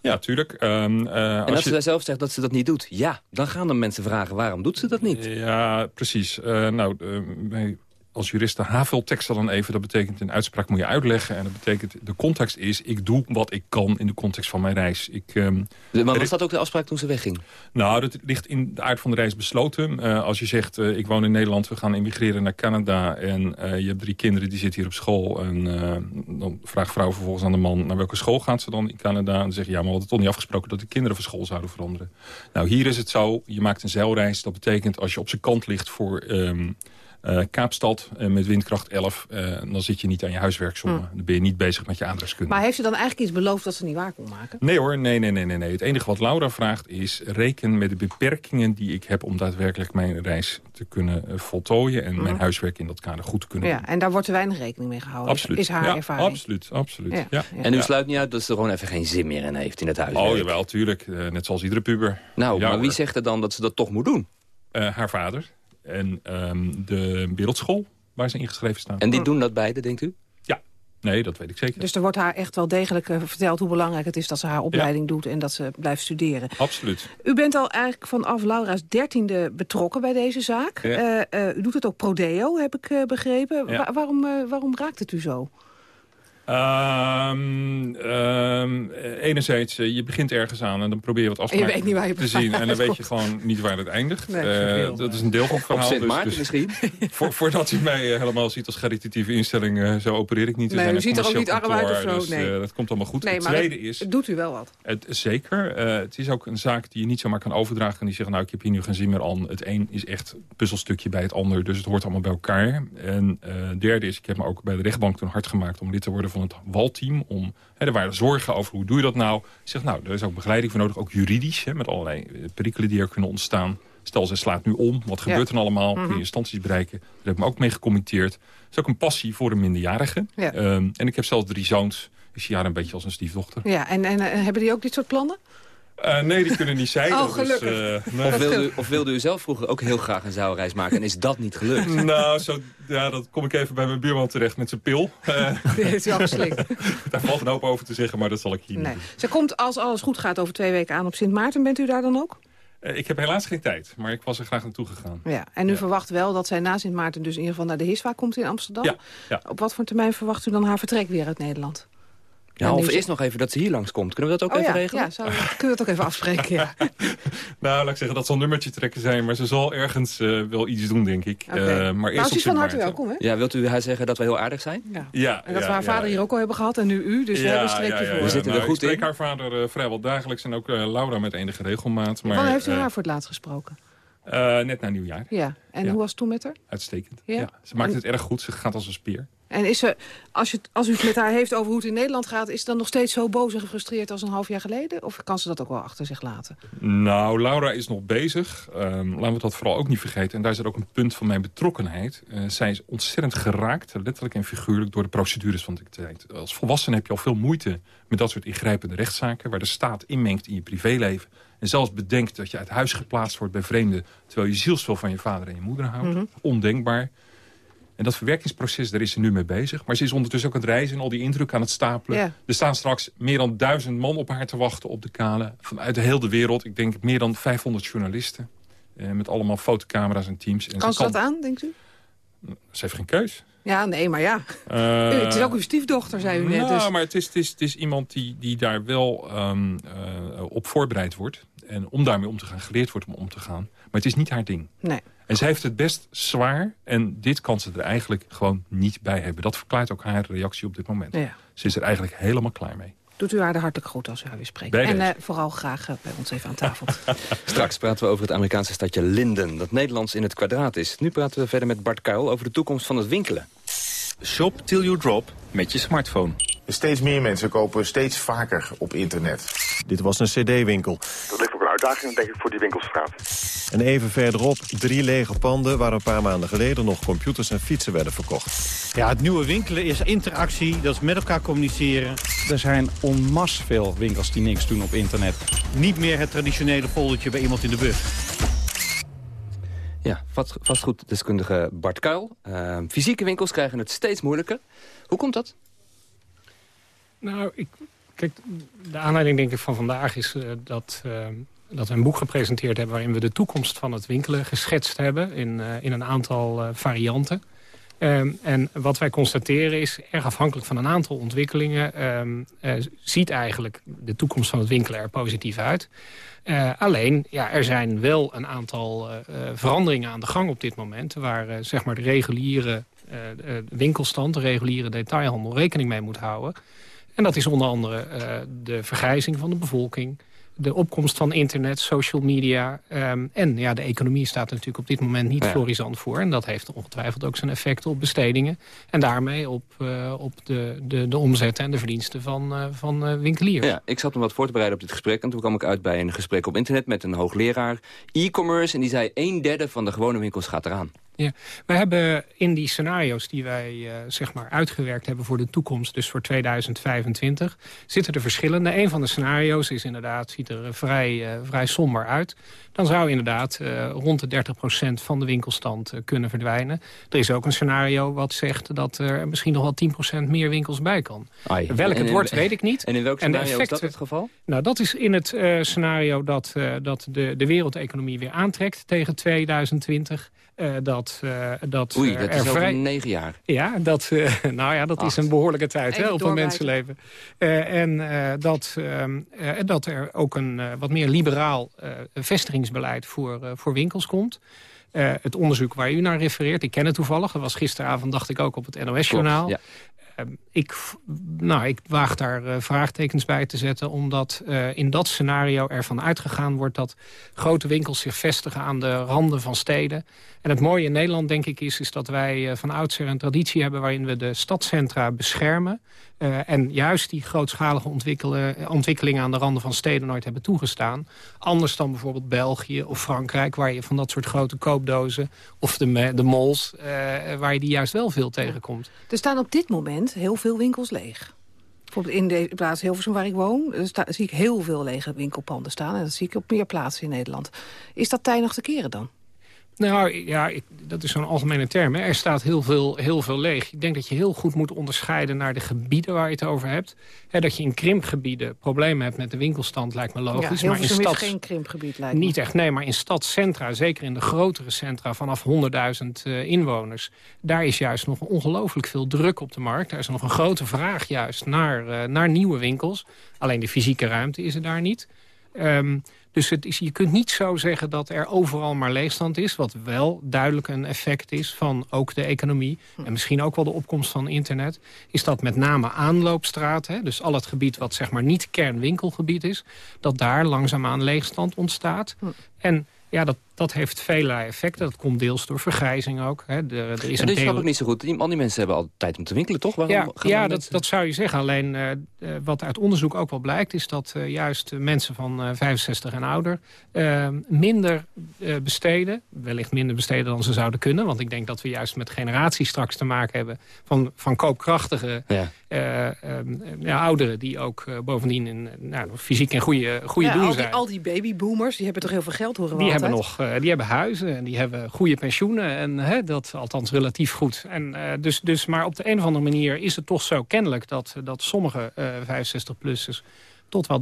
Ja, tuurlijk. Ehm, eh, En als ze zelf zegt dat ze dat niet doet... ja, dan gaan de mensen vragen waarom doet ze dat niet? Ja, precies. Eh, nou, eh, wij als juristen havelteksten dan even. Dat betekent een uitspraak moet je uitleggen. En dat betekent, de context is, ik doe wat ik kan in de context van mijn reis. Ik, ehm, Maar was dat ook de afspraak toen ze wegging? Nou, dat ligt in de aard van de reis besloten. Eh, als je zegt, eh, ik woon in Nederland, we gaan emigreren naar Canada... en eh, je hebt drie kinderen, die zitten hier op school... en dan vraagt vrouw vervolgens aan de man... naar welke school gaat ze dan in Canada? En dan zeg je, ja, maar we hadden toch niet afgesproken... dat de kinderen van school zouden veranderen. Nou, hier is het zo, je maakt een zeilreis. Dat betekent, als je op zijn kant ligt voor... ehm, eh, Kaapstad eh, met windkracht 11, eh, dan zit je niet aan je huiswerksommen. Dan ben je niet bezig met je aardrijkskunde. Maar heeft ze dan eigenlijk iets beloofd dat ze niet waar kon maken? Nee hoor, nee, nee, nee, nee, nee. Het enige wat Laura vraagt is... reken met de beperkingen die ik heb... om daadwerkelijk mijn reis te kunnen voltooien... en mijn Mhm. huiswerk in dat kader goed te kunnen doen. Ja, en daar wordt te weinig rekening mee gehouden. Absoluut. Is haar ja, ervaring. Absoluut, absoluut. Ja. En u Ja. sluit niet uit dat ze er gewoon even geen zin meer in heeft in het huiswerk? Oh jawel, tuurlijk. Net zoals iedere puber. Nou, Ja, maar wie zegt er dan dat ze dat toch moet doen? Eh, haar vader en ehm, de wereldschool waar ze ingeschreven staan. En die doen dat beide, denkt u? Ja. Nee, dat weet ik zeker. Dus er wordt haar echt wel degelijk eh, verteld hoe belangrijk het is dat ze haar opleiding doet en dat ze blijft studeren. Absoluut. U bent al eigenlijk vanaf Laura's dertiende betrokken bij deze zaak. Ja. Eh, eh, u doet het ook prodeo, heb ik eh, begrepen. Ja. Wa- waarom, eh, waarom raakt het u zo? Ehm, ehm, eh, enerzijds, eh, je begint ergens aan en dan probeer je wat afspraken weet niet waar je te zien. En dan weet je gewoon niet waar het eindigt. Nee, Eh, dat is een deel van het Op verhaal. Sint dus- Maarten dus misschien? voor, voordat u mij eh, helemaal ziet als caritatieve instelling, eh, zo opereer ik niet. We Nee, zijn u ziet er ook niet arm uit of zo, dus, nee. eh, dat komt allemaal goed. Nee, het maar tweede het, is... het doet u wel wat. Het, zeker. Eh, het is ook een zaak die je niet zomaar kan overdragen. En die zeggen, nou, ik heb hier nu geen zin meer aan. Het een is echt een puzzelstukje bij het ander. Dus het hoort allemaal bij elkaar. En eh derde is, ik heb me ook bij de rechtbank toen hard gemaakt... om lid te worden van het walteam. Om, hè, er waren zorgen over hoe doe je dat nou. Ik zeg, nou, er is ook begeleiding voor nodig. Ook juridisch, hè, met allerlei eh, perikelen die er kunnen ontstaan. Stel, ze slaat nu om. Wat Ja. gebeurt er allemaal? Kun Mhm. je instanties bereiken? Daar heb ik me ook mee gecommitteerd. Het is ook een passie voor een minderjarige. Ja. Ehm, en ik heb zelf drie zoons. Ik zie haar een beetje als een stiefdochter. Ja, en, en eh, hebben die ook dit soort plannen? Eh, nee, die kunnen niet zijn. Oh, Dus, eh, nee. Of wilde, u, of wilde u zelf vroeger ook heel graag een zeilreis maken en is dat niet gelukt? nou, zo, ja, dat kom ik even bij mijn buurman terecht met zijn pil. Eh, Die heeft u al geslikt. daar valt een hoop over te zeggen, maar dat zal ik hier Nee. niet doen. Ze komt, als alles goed gaat, over twee weken aan op Sint Maarten. Bent u daar dan ook? Eh, ik heb helaas geen tijd, maar ik was er graag naartoe gegaan. Ja. En u verwacht wel dat zij na Sint Maarten dus in ieder geval naar de HISWA komt in Amsterdam? Ja, ja. Op wat voor termijn verwacht u dan haar vertrek weer uit Nederland? Ja, of eerst nog even dat ze hier langskomt. Kunnen we dat ook oh, even ja, regelen? Ja, zou, kunnen we dat ook even afspreken? Ja. Nou, laat ik zeggen, dat zal een nummertje trekken zijn, maar ze zal ergens eh, wel iets doen, denk ik. Oké. Eh, maar nou, eerst ze op is van harte welkom, hè? Ja, wilt u haar zeggen dat we heel aardig zijn? Ja. Ja, En dat ja, we haar ja, vader hier ook al hebben gehad en nu u, dus we hebben een streepje voor. We zitten er nou, goed ik spreek in. haar vader eh, vrijwel dagelijks en ook Laura met enige regelmaat. Maar, Wanneer heeft u haar voor het laatst gesproken? eh, net na nieuwjaar. Ja. En Ja. hoe was het toen met haar? Uitstekend. Ja? Ja. Ze maakt het erg goed, ze gaat als een speer. En is ze, als, je, als u het met haar heeft over hoe het in Nederland gaat... is ze dan nog steeds zo boos en gefrustreerd als een half jaar geleden? Of kan ze dat ook wel achter zich laten? Nou, Laura is nog bezig. Ehm, laten we dat vooral ook niet vergeten. En daar zit ook een punt van mijn betrokkenheid. Eh, zij is ontzettend geraakt, letterlijk en figuurlijk... door de procedures van de tijd. Als volwassene heb je al veel moeite met dat soort ingrijpende rechtszaken... waar de staat inmengt in je privéleven. En zelfs bedenkt dat je uit huis geplaatst wordt bij vreemden... terwijl je zielsveel van je vader en je moeder houdt. Mhm. Ondenkbaar. En dat verwerkingsproces, daar is ze nu mee bezig. Maar ze is ondertussen ook aan het reizen en al die indruk aan het stapelen. Ja. Er staan straks meer dan duizend man op haar te wachten op de kale. Vanuit de hele wereld. Ik denk meer dan 500 journalisten. Eh, met allemaal fotocamera's en teams. En Kan ze dat aan, denkt u? Ze heeft geen keus. Ja, nee, maar ja. Eh, U, het is ook uw stiefdochter, zei u net. nou, Dus. maar het is, het is, het is iemand die, die daar wel ehm, eh, op voorbereid wordt. En om daarmee om te gaan, geleerd wordt om om te gaan. Maar het is niet haar ding. Nee. En zij heeft het best zwaar. En dit kan ze er eigenlijk gewoon niet bij hebben. Dat verklaart ook haar reactie op dit moment. Ja. Ze is er eigenlijk helemaal klaar mee. Doet u haar de hartelijk groet als u haar weer spreekt. Bij en eh, vooral graag eh, bij ons even aan tafel. Straks praten we over het Amerikaanse stadje Linden, dat Nederlands in het kwadraat is. Nu praten we verder met Bart Kuil over de toekomst van het winkelen. Shop till you drop met je smartphone. Steeds meer mensen kopen steeds vaker op internet. Dit was een cd-winkel. Dat ligt ook een uitdaging, denk ik, voor die winkelstraat. En even verderop drie lege panden... waar een paar maanden geleden nog computers en fietsen werden verkocht. Ja, het nieuwe winkelen is interactie, dat is met elkaar communiceren. Er zijn onmas veel winkels die niks doen op internet. Niet meer het traditionele foldertje bij iemand in de bus. Ja, vast, vastgoeddeskundige Bart Kuil. Uh, fysieke winkels krijgen het steeds moeilijker. Hoe komt dat? Nou, ik, kijk, de aanleiding denk ik van vandaag is uh, dat, uh, dat we een boek gepresenteerd hebben... waarin we de toekomst van het winkelen geschetst hebben in, uh, in een aantal varianten. Um, en wat wij constateren is, erg afhankelijk van een aantal ontwikkelingen... Um, ziet eigenlijk de toekomst van het winkelen er positief uit. Alleen, ja, er zijn wel een aantal veranderingen aan de gang op dit moment... waar zeg maar de reguliere winkelstand, de reguliere detailhandel rekening mee moet houden. En dat is onder andere de vergrijzing van de bevolking... de opkomst van internet, social media... Um, en ja, de economie staat er natuurlijk op dit moment niet ja. florisant voor. En dat heeft ongetwijfeld ook zijn effecten op bestedingen. En daarmee op, op de, de, de omzetten en de verdiensten van, van winkeliers. Ja, ik zat me wat voor te bereiden op dit gesprek. En toen kwam ik uit bij een gesprek op internet met een hoogleraar e-commerce. En die zei, een derde van de gewone winkels gaat eraan. Ja, wij hebben in die scenario's die wij uh, zeg maar uitgewerkt hebben voor de toekomst, dus voor 2025, zitten er verschillende. Een van de scenario's is inderdaad, ziet er vrij, uh, vrij somber uit. Dan zou inderdaad uh, rond de 30% van de winkelstand kunnen verdwijnen. Er is ook een scenario wat zegt dat er misschien nog wel 10% meer winkels bij kan. Ai, Welk het wordt, weet ik niet. En in welk scenario is dat het geval? Nou, dat is in het scenario dat, dat de, de wereldeconomie weer aantrekt tegen 2020. Uh, dat, uh, dat Oei, dat is vrij... negen jaar. Ja, dat, uh, nou ja, dat Acht. is een behoorlijke tijd hè, op een mensenleven. en dat, ehm, dat er ook een wat meer liberaal vestigingsbeleid voor, voor winkels komt. het onderzoek waar u naar refereert, ik ken het toevallig. Dat was gisteravond, dacht ik ook, op het NOS-journaal. Ja. Ehm, ik, nou, ik waag daar uh, vraagtekens bij te zetten... omdat uh, in dat scenario ervan uitgegaan wordt... dat grote winkels zich vestigen aan de randen van steden. En het mooie in Nederland, denk ik, is, is dat wij uh, van oudsher een traditie hebben... waarin we de stadcentra beschermen. Uh, en juist die grootschalige ontwikkelingen aan de randen van steden nooit hebben toegestaan. Anders dan bijvoorbeeld België of Frankrijk... waar je van dat soort grote koopdozen of de, de malls... Uh, waar je die juist wel veel tegenkomt. Er staan op dit moment heel veel winkels leeg. Bijvoorbeeld in de plaats Hilversum waar ik woon... Sta, zie ik heel veel lege winkelpanden staan. En dat zie ik op meer plaatsen in Nederland. Is dat tijdig te keren dan? Nou ja, ik, dat is zo'n algemene term. Hè. Er staat heel veel, heel veel leeg. Ik denk dat je heel goed moet onderscheiden naar de gebieden waar je het over hebt. dat je in krimpgebieden problemen hebt met de winkelstand lijkt me logisch. Ja, maar in stads... is geen krimpgebied lijkt me. Niet echt, nee, maar in stadscentra, zeker in de grotere centra vanaf 100.000 uh, inwoners. Daar is juist nog ongelooflijk veel druk op de markt. Daar is nog een grote vraag juist naar, uh, naar nieuwe winkels. Alleen de fysieke ruimte is er daar niet. Um, dus het is, je kunt niet zo zeggen dat er overal maar leegstand is... wat wel duidelijk een effect is van ook de economie... en misschien ook wel de opkomst van internet... is dat met name aanloopstraten, dus al het gebied wat zeg maar niet kernwinkelgebied is... dat daar langzaamaan leegstand ontstaat. En ja, dat, dat heeft vele effecten. Dat komt deels door vergrijzing ook. Hè. De, er is en dat snap ik niet zo goed. Die, al die mensen hebben altijd tijd om te winkelen, toch? Waarom ja, ja dat, dat zou je zeggen. Alleen uh, wat uit onderzoek ook wel blijkt... is dat uh, juist mensen van uh, 65 en ouder minder besteden. Wellicht minder besteden dan ze zouden kunnen. Want ik denk dat we juist met generaties straks te maken hebben... van, van koopkrachtige ja. ja, ouderen... die ook bovendien in, nou, fysiek en goede, goede doen al die, zijn. Al die babyboomers, die hebben toch heel veel geld, horen we Die hebben nog uh, die hebben huizen en die hebben goede pensioenen. En hè, dat althans relatief goed. En, uh, dus, dus, maar op de een of andere manier is het toch zo kennelijk... dat, dat sommige uh, 65-plussers tot wel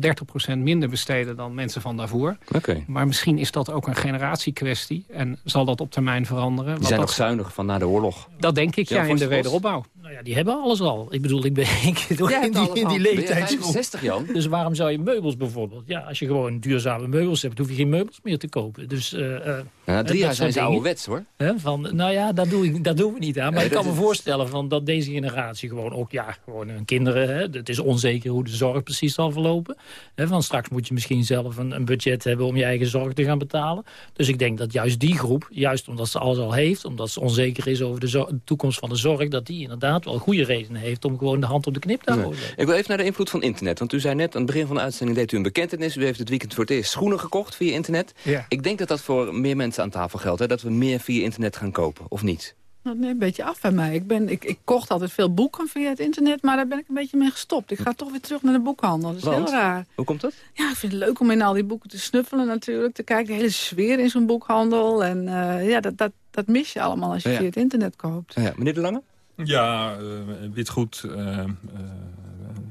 30% minder besteden dan mensen van daarvoor. Okay. Maar misschien is dat ook een generatiekwestie. En zal dat op termijn veranderen. Die zijn dat... nog zuinig van na de oorlog. Dat denk ik, ja, in de wederopbouw. Nou ja, die hebben alles al. Ik bedoel, ik ben ik in die, in die leeftijd. 65, Jan? Dus waarom zou je meubels bijvoorbeeld... Ja, als je gewoon duurzame meubels hebt, hoef je geen meubels meer te kopen. Dus, uh, uh, na drie jaar zijn ze ouderwets, hoor. He, van, nou ja, dat, doe ik, dat doen we niet aan. Maar nee, ik kan me is... voorstellen van dat deze generatie gewoon ook... Ja, gewoon hun kinderen... Hè, het is onzeker hoe de zorg precies zal verlopen. Hè, van straks moet je misschien zelf een, een, budget hebben... om je eigen zorg te gaan betalen. Dus ik denk dat juist die groep, juist omdat ze alles al heeft... omdat ze onzeker is over de, de toekomst van de zorg... dat die inderdaad wel goede redenen heeft om gewoon de hand op de knip te houden. Nee. Ik wil even naar de invloed van internet. Want u zei net, aan het begin van de uitzending deed u een bekentenis. U heeft het weekend voor het eerst schoenen gekocht via internet. Ja. Ik denk dat dat voor meer mensen aan tafel geldt. Hè? Dat we meer via internet gaan kopen, of niet? Dat neemt een beetje af bij mij. Ik, ben, ik, ik kocht altijd veel boeken via het internet, maar daar ben ik een beetje mee gestopt. Ik ga toch weer terug naar de boekhandel. Dat is Want? heel raar. Hoe komt dat? Ja, ik vind het leuk om in al die boeken te snuffelen natuurlijk. Te kijken, de hele sfeer in zo'n boekhandel. En uh, ja, dat, dat, dat mis je allemaal als je Ja. via het internet koopt. Ja, meneer De Lange? Ja, uh, witgoed, uh, uh,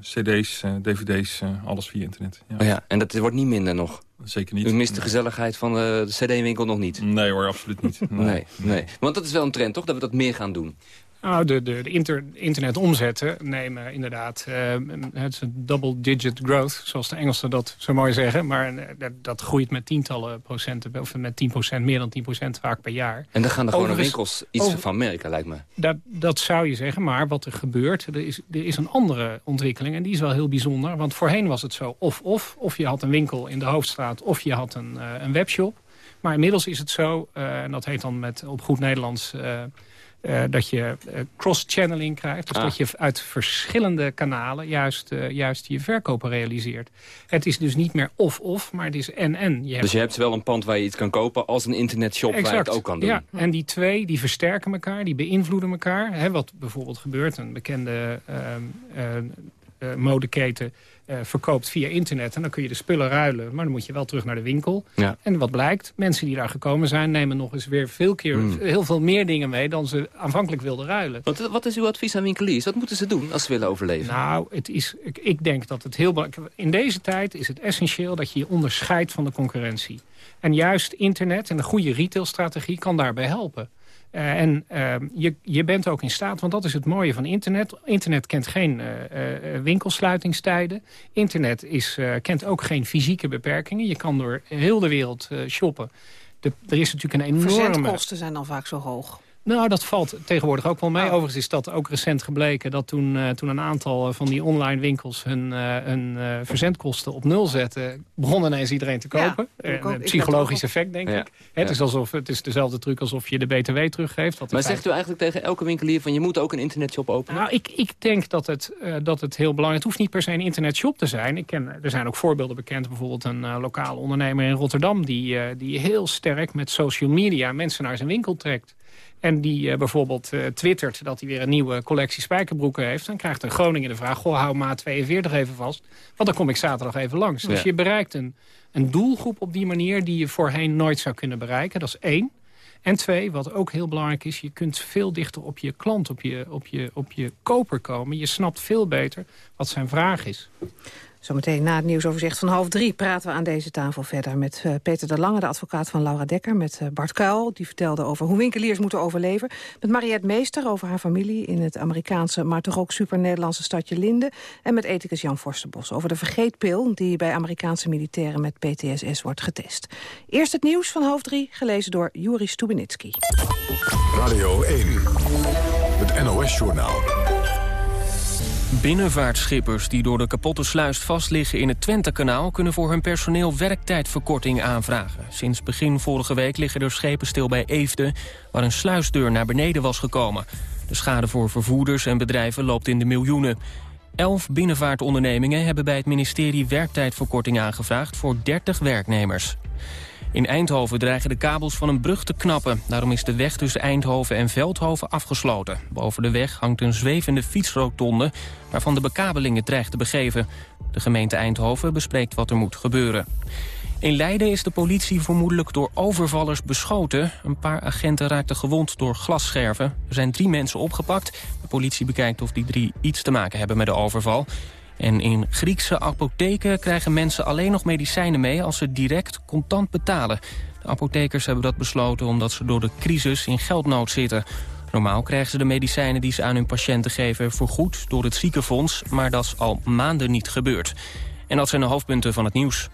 cd's, dvd's, alles via internet. Ja. Oh ja, en dat wordt niet minder nog? Zeker niet. U mist de gezelligheid van de, de cd-winkel nog niet? Nee hoor, absoluut niet. Nee. nee, nee. Want dat is wel een trend, toch? Dat we dat meer gaan doen. Nou, de, de, de inter, internetomzetten nemen inderdaad... Uh, het is een double-digit growth, zoals de Engelsen dat zo mooi zeggen. Maar uh, dat, groeit met tientallen procenten, of met 10 procent, meer dan 10 procent vaak per jaar. En dan gaan er gewoon winkels iets over- van merken, lijkt me. Dat, dat zou je zeggen, maar wat er gebeurt... Er is, er is een andere ontwikkeling en die is wel heel bijzonder. Want voorheen was het zo of-of. Of je had een winkel in de Hoofdstraat of je had een, uh, een webshop. Maar inmiddels is het zo, en dat heet dan met, op goed Nederlands... Uh, eh, dat je eh, cross-channeling krijgt. Dus Ah. dat je uit verschillende kanalen juist, eh, juist je verkopen realiseert. Het is dus niet meer of-of, maar het is en-en. Dus je hebt wel een pand waar je iets kan kopen als een internetshop waar je het ook kan doen. ja, en die twee die versterken elkaar, die beïnvloeden elkaar. Hè, wat bijvoorbeeld gebeurt, een bekende ehm, eh, eh, modeketen eh, verkoopt via internet. En dan kun je de spullen ruilen, maar dan moet je wel terug naar de winkel. Ja. En wat blijkt, mensen die daar gekomen zijn... nemen nog eens weer veel keer, Hmm. heel veel meer dingen mee... dan ze aanvankelijk wilden ruilen. Wat, wat is uw advies aan winkeliers? Wat moeten ze doen als ze willen overleven? Nou, het is, ik, ik denk dat het heel belangrijk In deze tijd is het essentieel dat je je onderscheidt van de concurrentie. En juist internet en een goede retailstrategie kan daarbij helpen. Eh, en eh, je, je bent ook in staat, want dat is het mooie van internet. Internet kent geen eh, eh, winkelsluitingstijden. Internet is, kent ook geen fysieke beperkingen. Je kan door heel de wereld shoppen. Er is natuurlijk een enorme... Verzendkosten zijn dan vaak zo hoog. Nou, dat valt tegenwoordig ook wel mee. Overigens is dat ook recent gebleken... dat toen, eh, toen een aantal eh, van die online winkels hun, eh, hun eh, verzendkosten op nul zetten... begon ineens iedereen te kopen. een psychologisch effect, denk Ja. ik. Het, Ja. is alsof, het is dezelfde truc alsof je de BTW teruggeeft. Maar zegt u eigenlijk tegen elke winkelier van je moet ook een internetshop openen? nou, ik, ik denk dat het, eh, dat het heel belangrijk is. Het hoeft niet per se een internetshop te zijn. Ik ken, er zijn ook voorbeelden bekend. Bijvoorbeeld een eh, lokale ondernemer in Rotterdam... Die, eh, die heel sterk met social media mensen naar zijn winkel trekt. En die eh, bijvoorbeeld eh, twittert dat hij weer een nieuwe collectie spijkerbroeken heeft. Dan krijgt een Groningen de vraag, goh, hou maat 42 even vast. Want dan kom ik zaterdag even langs. Dus je bereikt een, een doelgroep op die manier... die je voorheen nooit zou kunnen bereiken. Dat is één. En twee, wat ook heel belangrijk is... je kunt veel dichter op je klant, op je, op je, op je koper komen. Je snapt veel beter wat zijn vraag is. Zometeen na het nieuwsoverzicht van half drie praten we aan deze tafel verder met eh, Peter de Lange, de advocaat van Laura Dekker, met eh, Bart Kuil, die vertelde over hoe winkeliers moeten overleven, met Mariette Meester over haar familie in het Amerikaanse, maar toch ook super-Nederlandse stadje Linden, en met ethicus Jan Forstenbos over de vergeetpil die bij Amerikaanse militairen met PTSS wordt getest. Eerst het nieuws van half drie, gelezen door Juri Stubenitski. Radio 1, het NOS-journaal. Binnenvaartschippers die door de kapotte sluis vastliggen in het Twentekanaal... kunnen voor hun personeel werktijdverkorting aanvragen. Sinds begin vorige week liggen er schepen stil bij Eefde... waar een sluisdeur naar beneden was gekomen. De schade voor vervoerders en bedrijven loopt in de miljoenen. Elf binnenvaartondernemingen hebben bij het ministerie werktijdverkorting aangevraagd... voor 30 werknemers. In Eindhoven dreigen de kabels van een brug te knappen. Daarom is de weg tussen Eindhoven en Veldhoven afgesloten. Boven de weg hangt een zwevende fietsrotonde... waarvan de bekabelingen dreigt te begeven. De gemeente Eindhoven bespreekt wat er moet gebeuren. In Leiden is de politie vermoedelijk door overvallers beschoten. Een paar agenten raakten gewond door glasscherven. Er zijn drie mensen opgepakt. De politie bekijkt of die drie iets te maken hebben met de overval. En in Griekse apotheken krijgen mensen alleen nog medicijnen mee... als ze direct contant betalen. De apothekers hebben dat besloten omdat ze door de crisis in geldnood zitten. Normaal krijgen ze de medicijnen die ze aan hun patiënten geven... vergoed door het ziekenfonds, maar dat is al maanden niet gebeurd. En dat zijn de hoofdpunten van het nieuws.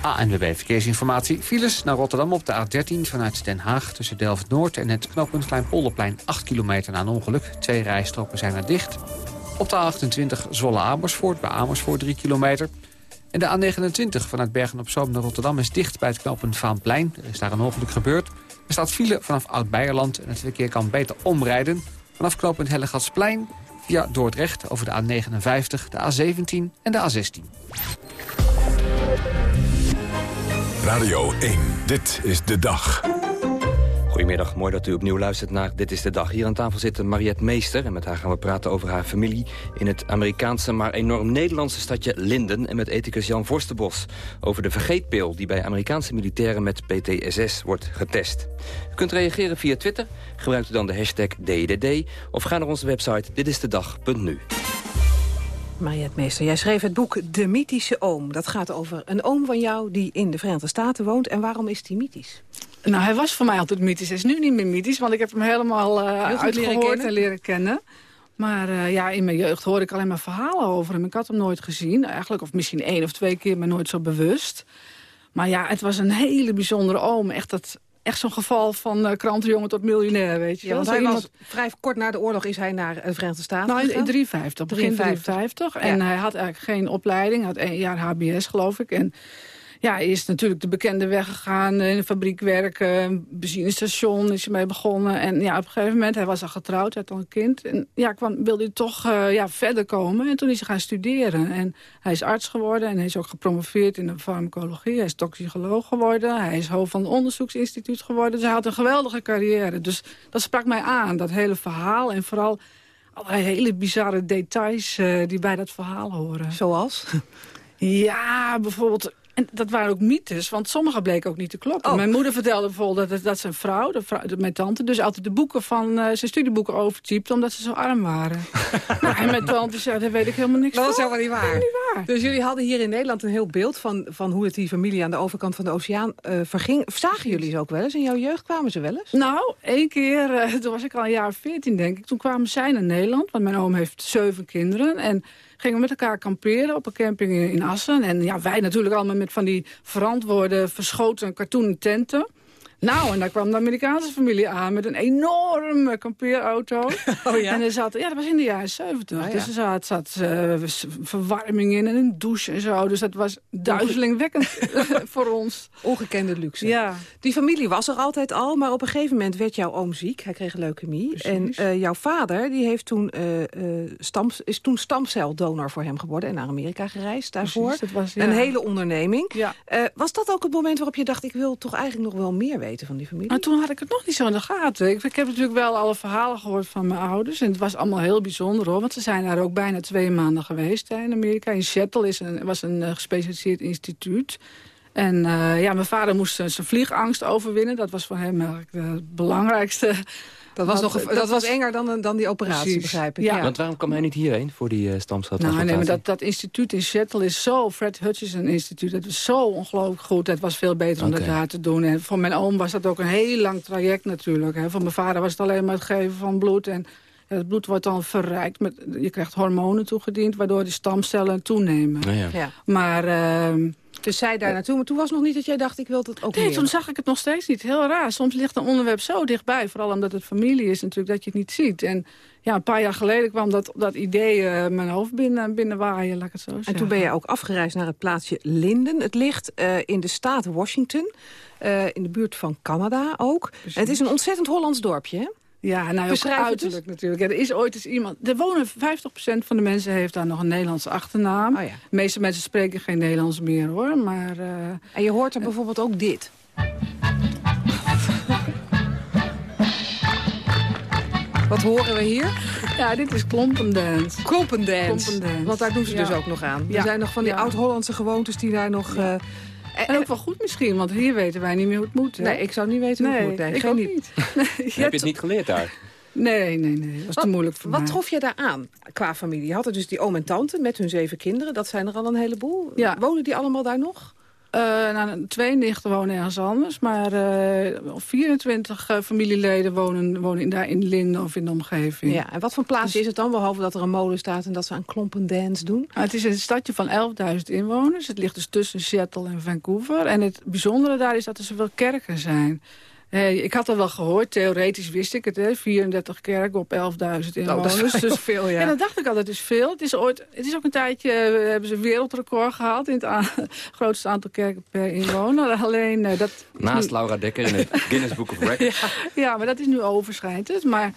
ANWB Verkeersinformatie. Files naar Rotterdam op de A13 vanuit Den Haag... tussen Delft-Noord en het knooppunt Kleinpolderplein 8 kilometer na een ongeluk. Twee rijstroken zijn er dicht. Op de A28 Zwolle-Amersfoort bij Amersfoort 3 kilometer. En de A29 vanuit Bergen-op-Zoom naar Rotterdam is dicht bij het knooppunt Vaanplein. Er is daar een ongeluk gebeurd. Er staat file vanaf Oud-Beierland en het verkeer kan beter omrijden. Vanaf knooppunt Hellegatsplein via Dordrecht over de A59, de A17 en de A16. Radio 1, dit is de dag. Goedemiddag, mooi dat u opnieuw luistert naar Dit is de Dag. Hier aan tafel zit Mariette Meester en met haar gaan we praten over haar familie... in het Amerikaanse, maar enorm Nederlandse stadje Linden... en met ethicus Jan Vorstenbos over de vergeetpil... die bij Amerikaanse militairen met PTSS wordt getest. U kunt reageren via Twitter, gebruikt dan de hashtag DDD... of ga naar onze website ditistedag.nu. Mariette Meester, jij schreef het boek De Mythische Oom. Dat gaat over een oom van jou die in de Verenigde Staten woont. En waarom is die mythisch? Nou, hij was voor mij altijd mythisch. Hij is nu niet meer mythisch, want ik heb hem helemaal uh, Heel leren uitgehoord kennen. en leren kennen. Maar uh, ja, in mijn jeugd hoorde ik alleen maar verhalen over hem. Ik had hem nooit gezien, eigenlijk. Of misschien één of twee keer, maar nooit zo bewust. Maar ja, het was een hele bijzondere oom. Echt, dat, echt zo'n geval van uh, krantenjongen tot miljonair, weet je Ja, want hij Zo was, vrij kort na de oorlog is hij naar de Verenigde Staten Nou, in gegaan. 53, begin 53. En hij had eigenlijk geen opleiding. Hij had één jaar HBS, geloof ik. En ja, hij is natuurlijk de bekende weg gegaan. In de fabriek werken, een benzinestation is hij mee begonnen. En ja, op een gegeven moment, hij was al getrouwd, hij had al een kind. En ja, kwam, wilde hij toch uh, ja, verder komen. En toen is hij gaan studeren. En hij is arts geworden en hij is ook gepromoveerd in de farmacologie. Hij is toxicoloog geworden. Hij is hoofd van het onderzoeksinstituut geworden. Dus hij had een geweldige carrière. Dus dat sprak mij aan, dat hele verhaal. En vooral allerlei hele bizarre details uh, die bij dat verhaal horen. Zoals? Ja, bijvoorbeeld en dat waren ook mythes, want sommige bleken ook niet te kloppen. Oh. Mijn moeder vertelde bijvoorbeeld dat, dat zijn vrouw, de vrouw de, mijn tante... dus altijd de boeken van uh, zijn studieboeken overtypt... omdat ze zo arm waren. nou, en mijn tante zei, daar weet ik helemaal niks dat van. Dat is helemaal niet waar. niet waar. Dus jullie hadden hier in Nederland een heel beeld... van, van hoe het die familie aan de overkant van de oceaan uh, verging. Zagen jullie ze ook wel eens? In jouw jeugd kwamen ze wel eens? Nou, één keer, uh, toen was ik al een jaar of veertien denk ik... toen kwamen zij naar Nederland, want mijn oom heeft zeven kinderen... en gingen met elkaar kamperen op een camping in Assen. En ja, wij natuurlijk allemaal met van die verantwoorde, verschoten kartonnen tenten. Nou, en daar kwam de Amerikaanse familie aan met een enorme kampeerauto. Oh ja? En er zat, ja, dat was in de jaren 70. Oh ja. Dus er zat, zat uh, verwarming in en een douche en zo. Dus dat was duizelingwekkend voor ons. Ongekende luxe. Ja. Die familie was er altijd al, maar op een gegeven moment werd jouw oom ziek. Hij kreeg leukemie. Precies. En uh, jouw vader die heeft toen, uh, stam, is toen stamceldonor voor hem geworden... en naar Amerika gereisd daarvoor. Precies, dat was, ja. Een hele onderneming. Ja. was dat ook het moment waarop je dacht... ik wil toch eigenlijk nog wel meer weten van die familie? Maar toen had ik het nog niet zo in de gaten. Ik, ik heb natuurlijk wel alle verhalen gehoord van mijn ouders. En het was allemaal heel bijzonder hoor. Want ze zijn daar ook bijna twee maanden geweest in Amerika. In Seattle is een, was een uh, gespecialiseerd instituut. En uh, ja, mijn vader moest zijn vliegangst overwinnen. Dat was voor hem eigenlijk het belangrijkste. Dat was, nog, dat, dat was enger dan, dan die operatie, Precies. begrijp ik. Ja. Ja. Want waarom kwam hij niet hierheen voor die uh, stamceltransplantatie? Nou, nee, maar dat, dat instituut in Seattle is zo... Fred Hutchinson Instituut, dat is zo ongelooflijk goed. Het was veel beter om dat daar te doen. En voor mijn oom was dat ook een heel lang traject natuurlijk. Hè. Voor mijn vader was het alleen maar het geven van bloed. En ja, het bloed wordt dan verrijkt. Met, je krijgt hormonen toegediend, waardoor die stamcellen toenemen. Nou ja. Ja. Maar... ehm, Dus zij daar naartoe, maar toen was nog niet dat jij dacht... ik wil het ook Nee, toen zag ik het nog steeds niet. Heel raar. Soms ligt een onderwerp zo dichtbij. Vooral omdat het familie is natuurlijk, dat je het niet ziet. En ja, een paar jaar geleden kwam dat, dat idee uh, mijn hoofd binnen, binnenwaaien, laat ik het zo zeggen. En toen ben je ook afgereisd naar het plaatsje Linden. Het ligt uh, in de staat Washington, uh, in de buurt van Canada ook. En het is een ontzettend Hollands dorpje, hè? Ja, nou, Beschrijf uiterlijk natuurlijk. Ja, er is ooit eens iemand... Er wonen 50% van de mensen heeft daar nog een Nederlandse achternaam. Oh ja. De meeste mensen spreken geen Nederlands meer, hoor. Maar, uh, En je hoort er bijvoorbeeld ook dit. Wat horen we hier? ja, dit is klompendance. Klompendance. Klompendance. Want daar doen ze Ja. dus ook nog aan. Er zijn nog van die oud-Hollandse gewoontes die daar nog... eh, En ook wel goed misschien, want hier weten wij niet meer hoe het moet. hè? nee, ik zou niet weten hoe het moet. Nee, ik ook niet. Nee, Heb je het niet geleerd daar? Nee, nee, nee. Dat was te moeilijk voor Wat mij. trof je daar aan qua familie? Je had er dus die oom en tante met hun zeven kinderen. Dat zijn er al een heleboel. Ja. Wonen die allemaal daar nog? Eh, nou, twee nichten wonen ergens anders, maar eh 24 eh, familieleden wonen, wonen daar in Linden of in de omgeving. Ja. En wat voor plaatsje is het dan? Behalve dat er een molen staat en dat ze aan klompendance doen. Ah, Het is een stadje van 11.000 inwoners. Het ligt dus tussen Seattle en Vancouver. En het bijzondere daar is dat er zoveel kerken zijn. Ik had al wel gehoord, theoretisch wist ik het, hè, 34 kerken op 11.000 Oh, dat inwoners. is heel Dus- veel, ja. En dan dacht ik al, dat is veel. Het is, ooit, het is ook een tijdje, eh, hebben ze een wereldrecord gehaald... in het grootste aantal kerken per inwoner. Alleen eh, dat... Naast Laura Dekker in het Guinness Book of Records. Ja, ja, maar dat is nu overschrijdt het. Maar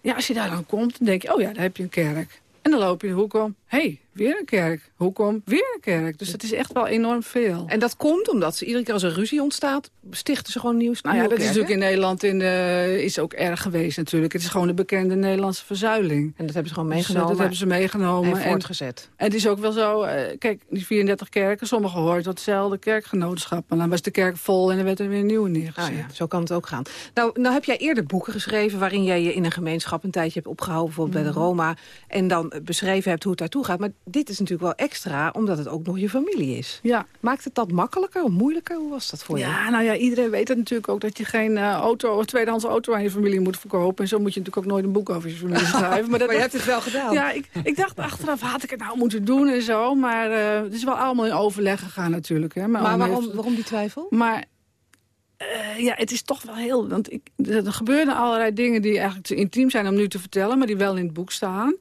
ja, als je daar dan komt, dan denk je, oh ja, daar heb je een kerk. En dan loop je de hoek om, hey, weer een kerk. Hoek om, weer een kerk. Dus dat is echt wel enorm veel. En dat komt omdat ze iedere keer als er ruzie ontstaat... stichten ze gewoon nieuw Nou ja, dat is natuurlijk in Nederland in de, is ook erg geweest natuurlijk. Het is gewoon de bekende Nederlandse verzuiling. En dat hebben ze gewoon Dus, eh, meegenomen dat hebben ze meegenomen. en voortgezet. En het is ook wel zo, eh, kijk, die 34 kerken, sommige hoort tot hetzelfde kerkgenootschap. En dan was de kerk vol en dan werd er weer een nieuwe neergezet. Ah, ja, zo kan het ook gaan. Nou, nou heb jij eerder boeken geschreven... waarin jij je in een gemeenschap een tijdje hebt opgehouden... bijvoorbeeld bij de Mhm. Roma... en dan eh, beschreven hebt hoe het daartoe gaat. Maar dit is natuurlijk wel extra, omdat het ook nog je familie is. Ja. Maakt het dat makkelijker of moeilijker? Hoe was dat voor je? Ja, nou ja, iedereen weet het natuurlijk ook dat je geen eh, auto of tweedehands auto aan je familie moet verkopen. En zo moet je natuurlijk ook nooit een boek over je familie schrijven. Maar, dat, Maar je hebt het wel gedaan. Ja, ik, ik dacht achteraf, had ik het nou moeten doen en zo. Maar eh, het is wel allemaal in overleg gegaan natuurlijk. Hè. Maar waarom, heeft- waarom die twijfel? Maar eh, ja, het is toch wel heel... Want ik, er er gebeurden allerlei dingen die eigenlijk te intiem zijn om nu te vertellen... maar die wel in het boek staan.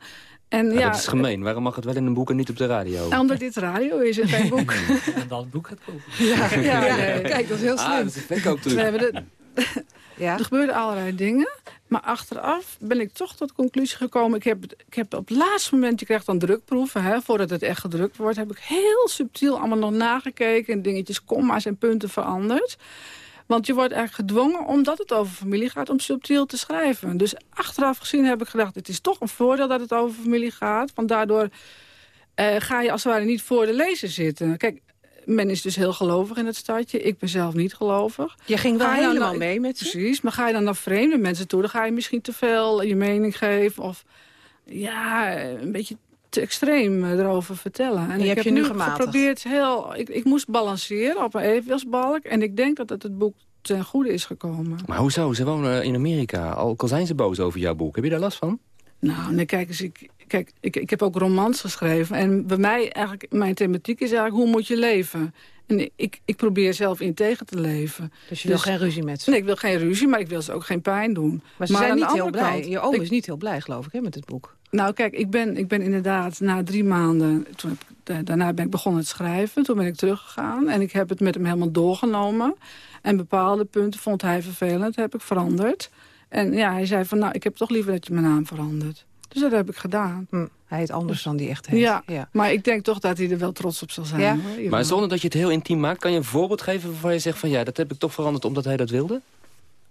En, Ja, ja, dat is gemeen. Waarom mag het wel in een boek en niet op de radio? Nou, omdat dit radio is en geen boek. En dan het boek gaat kopen. Ja, ja, nee. Kijk, dat is heel Ah, slim. dat is een verkooptruc. Nee, de- Ja? Er gebeurden allerlei dingen. Maar achteraf ben ik toch tot de conclusie gekomen... ik heb, ik heb op het laatste moment, je krijgt dan drukproeven... Hè, voordat het echt gedrukt wordt... heb ik heel subtiel allemaal nog nagekeken... en dingetjes, komma's en punten veranderd. Want je wordt eigenlijk gedwongen, omdat het over familie gaat... om subtiel te schrijven. Dus achteraf gezien heb ik gedacht... het is toch een voordeel dat het over familie gaat. Want daardoor eh, ga je als het ware niet voor de lezer zitten. Kijk, men is dus heel gelovig in het stadje. Ik ben zelf niet gelovig. Je ging wel Ga je dan helemaal naar- mee met ze? Precies, maar ga je dan naar vreemde mensen toe... dan ga je misschien te veel je mening geven... of ja, een beetje te extreem eh, erover vertellen. En ik heb je nu nu gematigd. geprobeerd heel... Ik, ik moest balanceren op een evenwichtsbalk... en ik denk dat het het boek ten goede is gekomen. Maar hoezo? Ze wonen in Amerika. Al al zijn ze boos over jouw boek. Heb je daar last van? Nou, nee, kijk eens, ik, kijk, ik, ik heb ook romans geschreven. En bij mij, eigenlijk, mijn thematiek is eigenlijk, hoe moet je leven? En ik, ik probeer zelf integer te leven. Dus je wil geen ruzie met ze? Nee, ik wil geen ruzie, maar ik wil ze ook geen pijn doen. Maar ze zijn niet heel blij. kant- Je oom ik- is niet heel blij, geloof ik, hè, met het boek. Nou, kijk, ik ben, ik ben inderdaad na drie maanden... Toen ik- daarna ben ik begonnen te schrijven. Toen ben ik teruggegaan. En ik heb het met hem helemaal doorgenomen. En bepaalde punten vond hij vervelend. heb ik veranderd. En ja, hij zei van, nou, ik heb toch liever dat je mijn naam verandert. Dus dat heb ik gedaan. Hm, hij heet anders dan die echt heet. Ja, ja. maar ik denk toch dat hij er wel trots op zal zijn. Ja? hoor. Maar zonder dat je het heel intiem maakt, kan je een voorbeeld geven waarvan je zegt van ja, dat heb ik toch veranderd omdat hij dat wilde?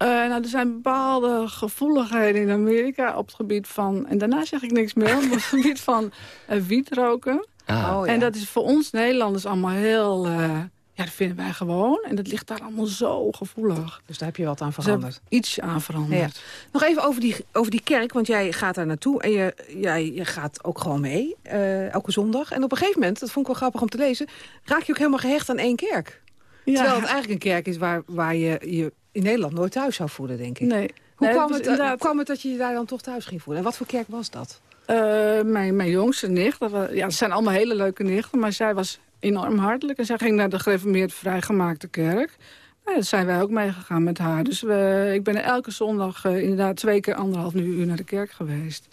Eh, nou, er zijn bepaalde gevoeligheden in Amerika op het gebied van... en daarna zeg ik niks meer, op het gebied van eh, wietroken. Ah. Oh, ja. En dat is voor ons Nederlanders allemaal heel... eh, ja, dat vinden wij gewoon. En dat ligt daar allemaal zo gevoelig. Dus daar heb je wat aan veranderd. iets aan veranderd. Ja. Nog even over die, over die kerk, want jij gaat daar naartoe en je, jij, je gaat ook gewoon mee, eh, elke zondag. En op een gegeven moment, dat vond ik wel grappig om te lezen, raak je ook helemaal gehecht aan één kerk. Ja. Terwijl het eigenlijk een kerk is waar, waar je je in Nederland nooit thuis zou voelen, denk ik. Nee. Hoe Nee, kwam, dus het, eh, inderdaad- kwam het dat je je daar dan toch thuis ging voelen? En wat voor kerk was dat? Eh, mijn, mijn jongste nicht, dat wa- ja, het zijn allemaal hele leuke nichten... maar zij was enorm hartelijk en zij ging naar de gereformeerd vrijgemaakte kerk. Nou, daar zijn wij ook meegegaan met haar. Dus we, ik ben elke zondag eh, inderdaad twee keer anderhalf uur naar de kerk geweest.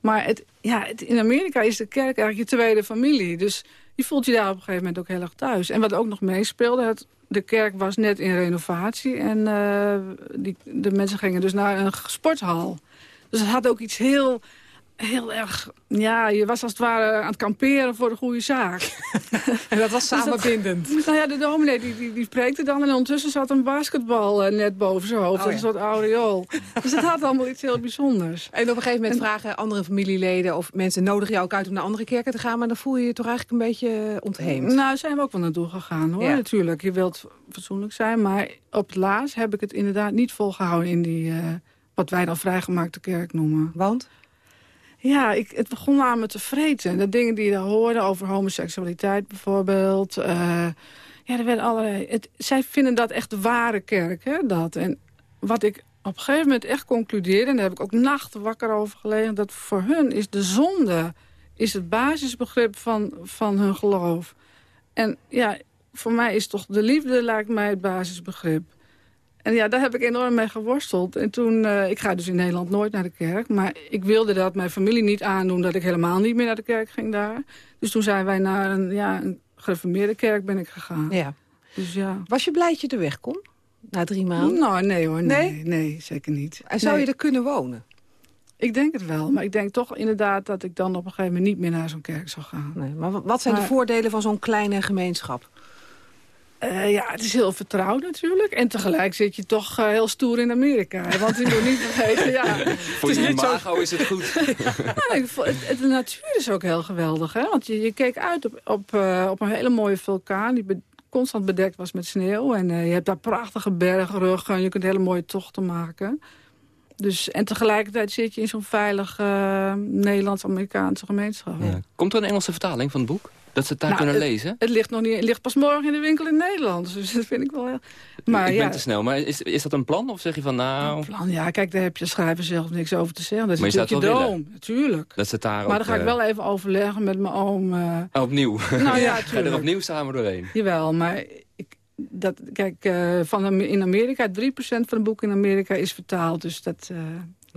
Maar het, ja, het, in Amerika is de kerk eigenlijk je tweede familie. Dus je voelt je daar op een gegeven moment ook heel erg thuis. En wat ook nog meespeelde, het, de kerk was net in renovatie... en eh, die, de mensen gingen dus naar een sporthal. Dus het had ook iets heel, heel erg... Ja, je was als het ware aan het kamperen voor de goede zaak. En dat was samenbindend. Dus dat- nou ja, de dominee die, die, die preekte dan... en ondertussen zat een basketbal eh, net boven zijn hoofd. Oh, dat ja. is een soort aureool. dus het had allemaal iets heel bijzonders. En op een gegeven moment vragen andere familieleden of mensen nodigen jou ook uit om naar andere kerken te gaan, maar dan voel je je toch eigenlijk een beetje ontheemd. Nou, zijn we ook wel naartoe gegaan, hoor. Ja. Natuurlijk, je wilt fatsoenlijk zijn. Maar op het laatst heb ik het inderdaad niet volgehouden... in die, eh, wat wij dan vrijgemaakte kerk noemen. Want? Ja, ik, het begon aan me te vreten. De dingen die je daar hoorden over homoseksualiteit bijvoorbeeld. eh, ja, er werden allerlei... Het, zij vinden dat echt de ware kerk, hè, dat. En wat ik op een gegeven moment echt concludeerde... en daar heb ik ook nachten wakker over gelegen... dat voor hun is de zonde is het basisbegrip van, van hun geloof. En ja, voor mij is toch de liefde lijkt mij het basisbegrip. En ja, daar heb ik enorm mee geworsteld. En toen, eh, ik ga dus in Nederland nooit naar de kerk. Maar ik wilde dat mijn familie niet aandoen dat ik helemaal niet meer naar de kerk ging daar. Dus toen zijn wij naar een, ja, een gereformeerde kerk ben ik gegaan. Ja. Dus ja. Was je blij dat je er weg kon? Na drie maanden? Nou, nee hoor, nee. Nee? Nee, zeker niet. En zou Nee. je er kunnen wonen? Ik denk het wel, maar ik denk toch inderdaad dat ik dan op een gegeven moment niet meer naar zo'n kerk zou gaan. Nee, maar wa- wat zijn de voordelen van zo'n kleine gemeenschap? Eh, ja, het is heel vertrouwd natuurlijk. En tegelijk zit je toch eh, heel stoer in Amerika. hè. Want je moet niet vergeten, ja... Voor je zo- imago is het goed. Ja, ik vond- het- de natuur is ook heel geweldig. Hè? Want je, je keek uit op, op, eh, op een hele mooie vulkaan... die be- constant bedekt was met sneeuw. En eh, je hebt daar prachtige bergruggen. En je kunt hele mooie tochten maken. Dus, en tegelijkertijd zit je in zo'n veilige Nederlands-Amerikaanse gemeenschap. Ja. Komt er een Engelse vertaling van het boek? Dat ze het daar Nou, kunnen het- lezen? Het ligt, nog niet, het ligt pas morgen in de winkel in Nederland. Dus dat vind ik wel heel... Maar ik ja, ben te snel, maar is, is dat een plan? Of zeg je van nou... plan, ja, kijk, daar heb je schrijver zelf niks over te zeggen. Dat is Maar je zou natuurlijk je het wel droom, natuurlijk. Dat ze het daar Maar dan ga ik eh, wel even overleggen met mijn oom. eh, oh, opnieuw. Nou ja, Ga er opnieuw samen doorheen. Jawel, maar ik, dat, kijk, eh, van in Amerika, 3% van de boeken in Amerika is vertaald. Dus dat eh,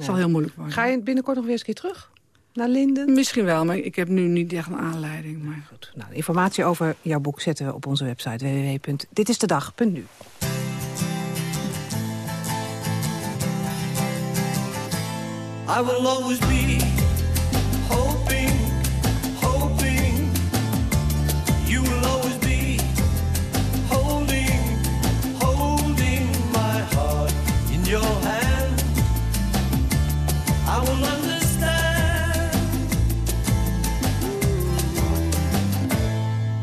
zal heel moeilijk worden. Ga je binnenkort nog weer eens een keer terug? Naar Linden? Misschien wel, maar ik heb nu niet echt een aanleiding. Maar... Goed. Nou, informatie over jouw boek zetten we op onze website www.ditistedag.nu. I will always be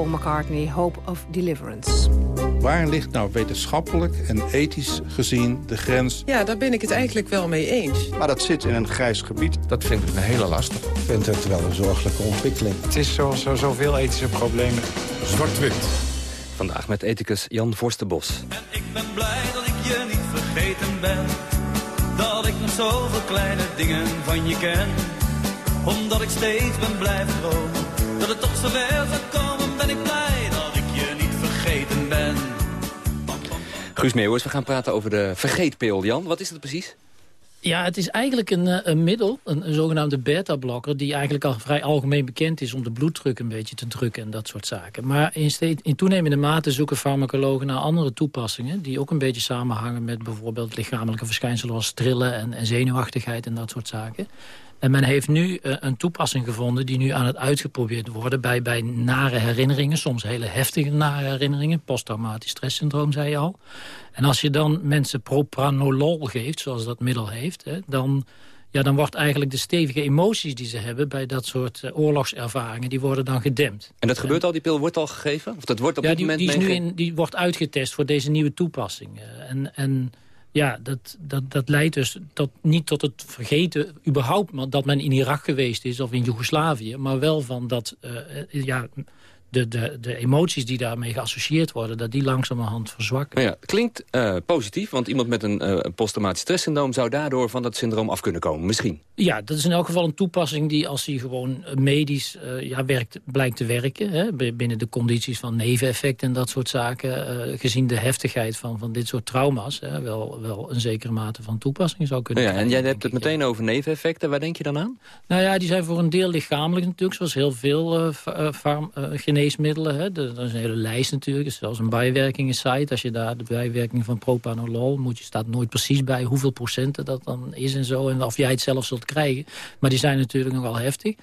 Paul McCartney, Hope of Deliverance. Waar ligt nou wetenschappelijk en ethisch gezien de grens? Ja, daar ben ik het eigenlijk wel mee eens. Maar dat zit in een grijs gebied. Dat vind ik een hele lastig. Ik vind het wel een zorgelijke ontwikkeling. Het is zoals zo, zoveel ethische problemen. Zwart-wit. Vandaag met ethicus Jan Vorstenbos. Ik ben blij dat ik je niet vergeten ben. Dat ik nog zoveel kleine dingen van je ken. Omdat ik steeds ben blijven dromen. Dat het toch zover zou komen, ben ik blij dat ik je niet vergeten ben. Guus Meeuwers, we gaan praten over de vergeetpil. Jan, wat is het precies? Ja, het is eigenlijk een, eh, een middel, een, een zogenaamde beta-blokker... die eigenlijk al vrij algemeen bekend is om de bloeddruk een beetje te drukken en dat soort zaken. Maar in, steeds, in toenemende mate zoeken farmacologen naar andere toepassingen... die ook een beetje samenhangen met bijvoorbeeld lichamelijke verschijnselen... als trillen en, en zenuwachtigheid en dat soort zaken. En men heeft nu eh, een toepassing gevonden die nu aan het uitgeprobeerd worden... bij, bij nare herinneringen, soms hele heftige nare herinneringen. Posttraumatisch stresssyndroom, zei je al. En als je dan mensen propranolol geeft, zoals dat middel heeft... Hè, dan, ja, dan wordt eigenlijk de stevige emoties die ze hebben... bij dat soort eh, oorlogservaringen, die worden dan gedempt. En dat gebeurt al, die pil wordt al gegeven? Of dat wordt op ja, dit die, moment die, is nu in, die wordt uitgetest voor deze nieuwe toepassing. Eh, En, en ja, dat, dat, dat leidt dus tot, niet tot het vergeten überhaupt... dat men in Irak geweest is of in Joegoslavië... maar wel van dat, eh, ja, de, de, de emoties die daarmee geassocieerd worden... dat die langzamerhand verzwakken. Ja, klinkt eh, positief, want iemand met een eh, posttraumatisch stresssyndroom... zou daardoor van dat syndroom af kunnen komen, misschien. Ja, dat is in elk geval een toepassing die als die gewoon eh, medisch ja, werkt, blijkt te werken. Hè, binnen de condities van neveneffecten en dat soort zaken. gezien de heftigheid van, van dit soort trauma's. Hè, wel, wel een zekere mate van toepassing zou kunnen Nou ja, en jij hebt het meteen over neveneffecten. Waar denk je dan aan? Nou ja, die zijn voor een deel lichamelijk natuurlijk, zoals heel veel eh, farm- geneesmiddelen. Hè. Er is een hele lijst natuurlijk, is zelfs een bijwerkingensite. Als je daar de bijwerking van propanolol, moet je, staat nooit precies bij hoeveel procenten dat dan is en zo. En of jij het zelf zult krijgen. Maar die zijn natuurlijk nogal heftig.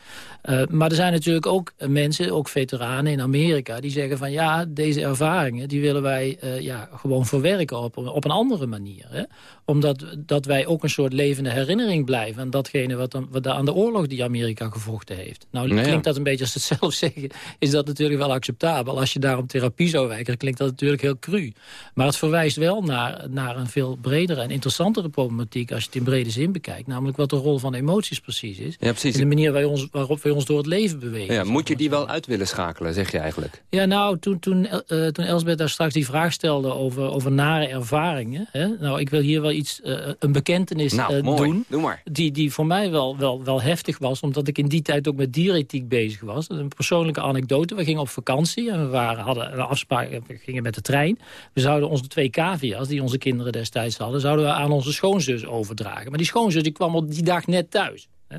Eh, maar er zijn natuurlijk ook eh, mensen, ook veteranen in Amerika, die zeggen van ja, deze ervaringen, die willen wij eh, ja, gewoon verwerken op, op een andere manier. Hè. Omdat dat wij ook een soort levende herinnering blijven aan datgene wat, dan, wat aan de oorlog die Amerika gevochten heeft. Nou, ja. klinkt dat een beetje als het zelf zeggen, is dat natuurlijk wel acceptabel. Als je daar om therapie zou wijken, klinkt dat natuurlijk heel cru. Maar het verwijst wel naar, naar een veel bredere en interessantere problematiek als je het in brede zin bekijkt. Namelijk wat de rol van emoties precies is. Ja, precies. En de manier waar ons, waarop we ons door het leven bewegen. Ja, moet je die wel uit willen schakelen, zeg je eigenlijk? Ja, nou, toen, toen, eh, toen Elsbeth daar straks die vraag stelde over, over nare ervaringen. Hè? Nou, ik wil hier wel iets, eh, een bekentenis Nou, eh, mooi. doen. Doe maar. Die, die voor mij wel, wel, wel heftig was, omdat ik in die tijd ook met dierethiek bezig was. Een persoonlijke anekdote. We gingen op vakantie en we waren, hadden een afspraak, we gingen met de trein. We zouden onze twee cavia's, die onze kinderen destijds hadden, zouden we aan onze schoonzus overdragen. Maar die schoonzus die kwam op die dag net thuis. Hè?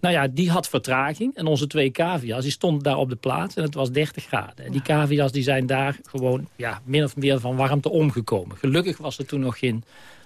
Nou ja, die had vertraging. En onze twee cavia's die stonden daar op de plaats. En het was 30 graden. En die cavia's die zijn daar gewoon ja, min of meer van warmte omgekomen. Gelukkig was er toen nog geen...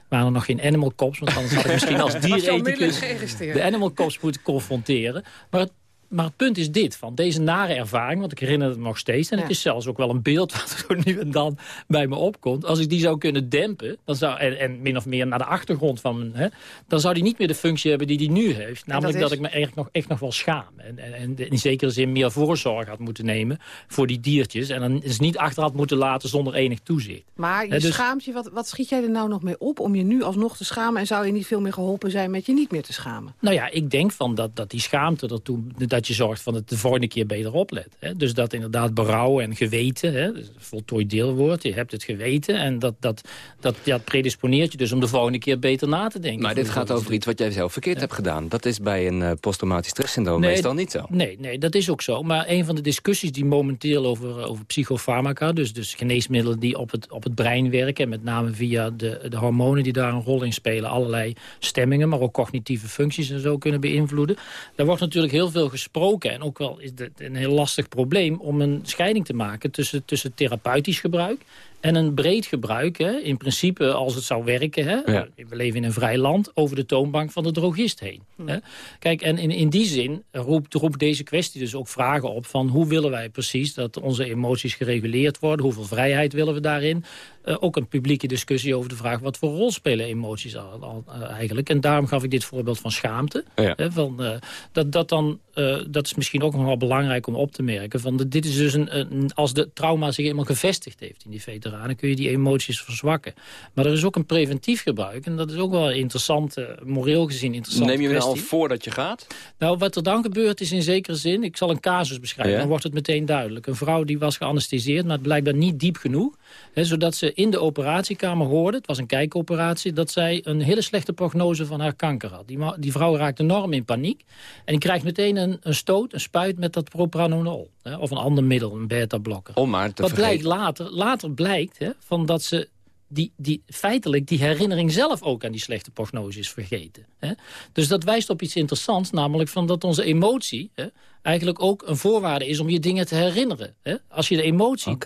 waren er nog geen animal cops. Want anders had ik misschien als gearresteerd? de animal cops moeten confronteren. Maar het, maar het punt is dit, van deze nare ervaring, want ik herinner het nog steeds... en Ja. het is zelfs ook wel een beeld wat er nu en dan bij me opkomt. Als ik die zou kunnen dempen, dan zou, en, en min of meer naar de achtergrond van... mijn, Hè, dan zou die niet meer de functie hebben die die nu heeft. Namelijk dat ik me echt nog, echt nog wel schaam. En, en, en in zekere zin meer voorzorg had moeten nemen voor die diertjes. En dan is niet achter had moeten laten zonder enig toezicht. Maar je Hè, dus- schaamt je, wat, wat schiet jij er nou nog mee op om je nu alsnog te schamen... en zou je niet veel meer geholpen zijn met je niet meer te schamen? Nou ja, ik denk van dat, dat die schaamte ertoe, dat je zorgt van het de volgende keer beter oplet. Hè? Dus dat inderdaad berouw en geweten, hè? dus voltooid deelwoord, je hebt het geweten. En dat, dat, dat ja, predisponeert je dus om de volgende keer beter na te denken. Maar dit gaat over iets wat jij zelf verkeerd hebt gedaan. Dat is bij een eh, posttraumatisch stresssyndroom Nee, meestal niet zo. Nee, nee, dat is ook zo. Maar een van de discussies die momenteel over, over psychofarmaca... Dus, dus geneesmiddelen die op het, op het brein werken... met name via de, de hormonen die daar een rol in spelen... allerlei stemmingen, maar ook cognitieve functies en zo kunnen beïnvloeden. Daar wordt natuurlijk heel veel gesproken. En ook wel is het een heel lastig probleem om een scheiding te maken... tussen, tussen therapeutisch gebruik en een breed gebruik, hè, in principe als het zou werken... Hè, Ja. we leven in een vrij land, over de toonbank van de drogist heen. Hè. Kijk, en in, in die zin roept, roept deze kwestie dus ook vragen op... van hoe willen wij precies dat onze emoties gereguleerd worden? Hoeveel vrijheid willen we daarin? Eh, ook een publieke discussie over de vraag... wat voor rol spelen emoties al, al, eh, eigenlijk? En daarom gaf ik dit voorbeeld van schaamte. Ja. Hè, van, eh, dat, dat, dan, eh, dat is misschien ook nog wel belangrijk om op te merken. Van, de- dit is dus een, een, als de trauma zich eenmaal gevestigd heeft in die veteranen... kun je die emoties verzwakken. Maar er is ook een preventief gebruik. En dat is ook wel een interessante, moreel gezien interessante Neem je kwestie. al voordat je gaat? Nou, wat er dan gebeurt is in zekere zin... ik zal een casus beschrijven, Ja. dan wordt het meteen duidelijk. Een vrouw die was geanestheseerd, maar blijkbaar niet diep genoeg. Zodat ze in de operatiekamer hoorde, het was een kijkoperatie... dat zij een hele slechte prognose van haar kanker had. Die, die vrouw raakt enorm in paniek. En die krijgt meteen een, een stoot, een spuit met dat propranolol. Of een ander middel, een beta-blokker. Om maar te Wat blijkt later? Later blijkt van dat ze die, die, feitelijk die herinnering zelf ook aan die slechte prognose is vergeten. Hè? Dus dat wijst op iets interessants, namelijk van dat onze emotie... Hè, eigenlijk ook een voorwaarde is om je dingen te herinneren. Hè? Als je de emotie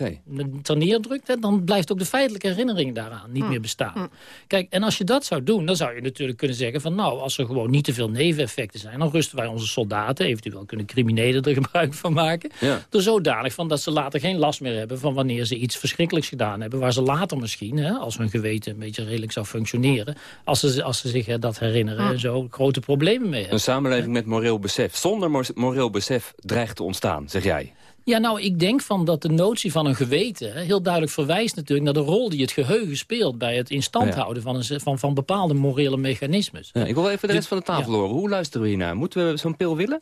ter neerdrukt, hè, dan blijft ook de feitelijke herinnering daaraan niet meer bestaan. Kijk, en als je dat zou doen, dan zou je natuurlijk kunnen zeggen van... nou, als er gewoon niet te veel neveneffecten zijn... dan rusten wij onze soldaten, eventueel kunnen criminelen er gebruik van maken... Ja. er zodanig van dat ze later geen last meer hebben... van wanneer ze iets verschrikkelijks gedaan hebben... waar ze later misschien, hè, als hun geweten een beetje redelijk zou functioneren... als ze, als ze zich hè, dat herinneren en zo, grote problemen mee hebben. Een samenleving met moreel besef. Zonder mor- moreel besef dreigt te ontstaan, zeg jij. Ja, nou, ik denk van dat de notie van een geweten... Heel duidelijk verwijst natuurlijk naar de rol die het geheugen speelt... bij het in stand Ja. houden van, een, van, van bepaalde morele mechanismes. Ja, ik wil even de rest van de tafel horen. Hoe luisteren we hiernaar? Moeten we zo'n pil willen?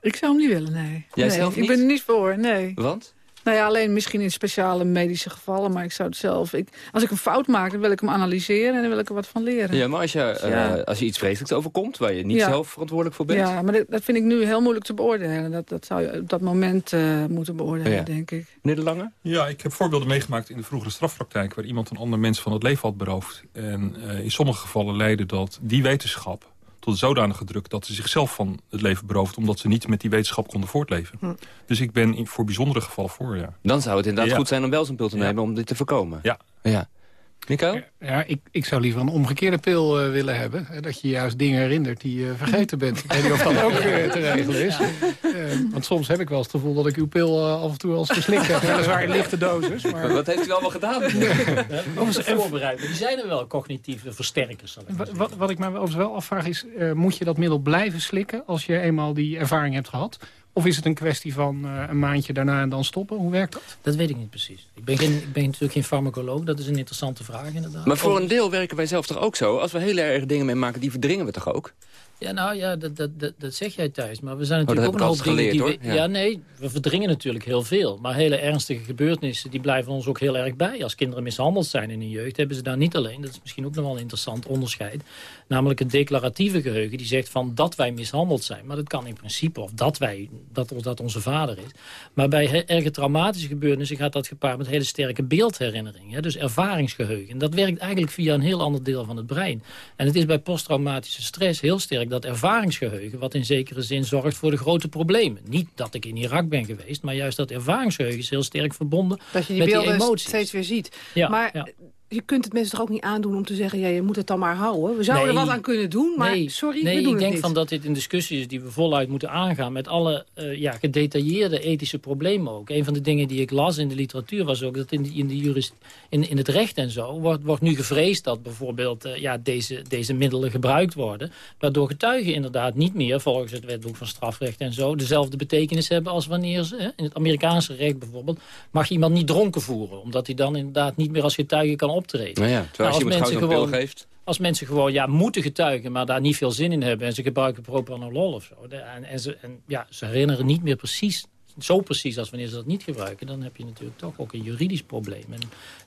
Ik zou hem niet willen, nee. Jij nee, zelf Ik niet? ben er niet voor, nee. Want? Nou ja, alleen misschien in speciale medische gevallen. Maar ik zou het zelf... Ik, als ik een fout maak, dan wil ik hem analyseren en dan wil ik er wat van leren. Ja, maar als je, eh, Ja. als je iets vreselijks overkomt... waar je niet Ja. zelf verantwoordelijk voor bent... Ja, maar dat, dat vind ik nu heel moeilijk te beoordelen. Dat, dat zou je op dat moment eh, moeten beoordelen, Ja. denk ik. Meneer De Lange? Ja, ik heb voorbeelden meegemaakt in de vroegere strafpraktijk... waar iemand een ander mens van het leven had beroofd. En eh, in sommige gevallen leidde dat die wetenschap tot zodanige druk... dat ze zichzelf van het leven berooft... omdat ze niet met die wetenschap konden voortleven. Hm. Dus ik ben in, voor bijzondere gevallen voor, ja. Dan zou het inderdaad Ja. goed zijn om wel zo'n pil te nemen... om dit te voorkomen. Ja. ja. Mikael? Ja, ik, ik zou liever een omgekeerde pil eh, willen hebben. hè, Dat je juist dingen herinnert die je vergeten bent. Ik weet niet of dat ook eh, te regelen is. Eh, want soms heb ik wel eens het gevoel dat ik uw pil eh, af en toe al eens geslikt heb. Weliswaar in lichte dosis. Maar... Wat heeft u allemaal gedaan? Overigens, voorbereid. Maar die zijn er wel, cognitieve versterkers. Zal ik maar Wat, wat, wat ik me overigens wel afvraag is, eh, moet je dat middel blijven slikken als je eenmaal die ervaring hebt gehad? Of is het een kwestie van eh, een maandje daarna en dan stoppen? Hoe werkt dat? Dat weet ik niet precies. Ik ben, geen, ik ben natuurlijk geen farmacoloog. Dat is een interessante vraag inderdaad. Maar voor een deel werken wij zelf toch ook zo? Als we hele erg dingen meemaken, die verdringen we toch ook? Ja, nou ja, dat, dat, dat, zeg jij thuis. Maar we zijn Oh, natuurlijk ook een hoop dingen die geleerd, we... Ja. Ja. nee, we verdringen natuurlijk heel veel. Maar hele ernstige gebeurtenissen, die blijven ons ook heel erg bij. Als kinderen mishandeld zijn in hun jeugd, hebben ze daar niet alleen... dat is misschien ook nog wel een interessant onderscheid... namelijk het declaratieve geheugen, die zegt van dat wij mishandeld zijn. Maar dat kan in principe, of dat wij, dat, dat onze vader is. Maar bij erge traumatische gebeurtenissen gaat dat gepaard met hele sterke beeldherinnering. Hè? Dus ervaringsgeheugen. En dat werkt eigenlijk via een heel ander deel van het brein. En het is bij posttraumatische stress heel sterk dat ervaringsgeheugen... wat in zekere zin zorgt voor de grote problemen. Niet dat ik in Irak ben geweest, maar juist dat ervaringsgeheugen... is heel sterk verbonden Dat je die met die beelden emoties. steeds weer ziet. Ja, maar ja. Je kunt het mensen toch ook niet aandoen om te zeggen... Ja, je moet het dan maar houden. We zouden er wat aan kunnen doen, maar nee, sorry, nee, we doen ik denk niet. van dat dit een discussie is die we voluit moeten aangaan... met alle eh, ja, gedetailleerde ethische problemen ook. Een van de dingen die ik las in de literatuur was ook... dat in, de, in, de jurist, in, in het recht en zo wordt, wordt nu gevreesd... dat bijvoorbeeld eh, ja, deze, deze middelen gebruikt worden... waardoor getuigen inderdaad niet meer, volgens het wetboek van strafrecht en zo... dezelfde betekenis hebben als wanneer ze... In het Amerikaanse recht bijvoorbeeld... mag iemand niet dronken voeren... omdat hij dan inderdaad niet meer als getuige kan optreden. Nou ja, terwijl als zo'n pil geeft... Als mensen gewoon ja, moeten getuigen, maar daar niet veel zin in hebben... en ze gebruiken propranolol of zo... en, en, ze, en ja, ze herinneren niet meer precies, zo precies als wanneer ze dat niet gebruiken... dan heb je natuurlijk toch ook een juridisch probleem. En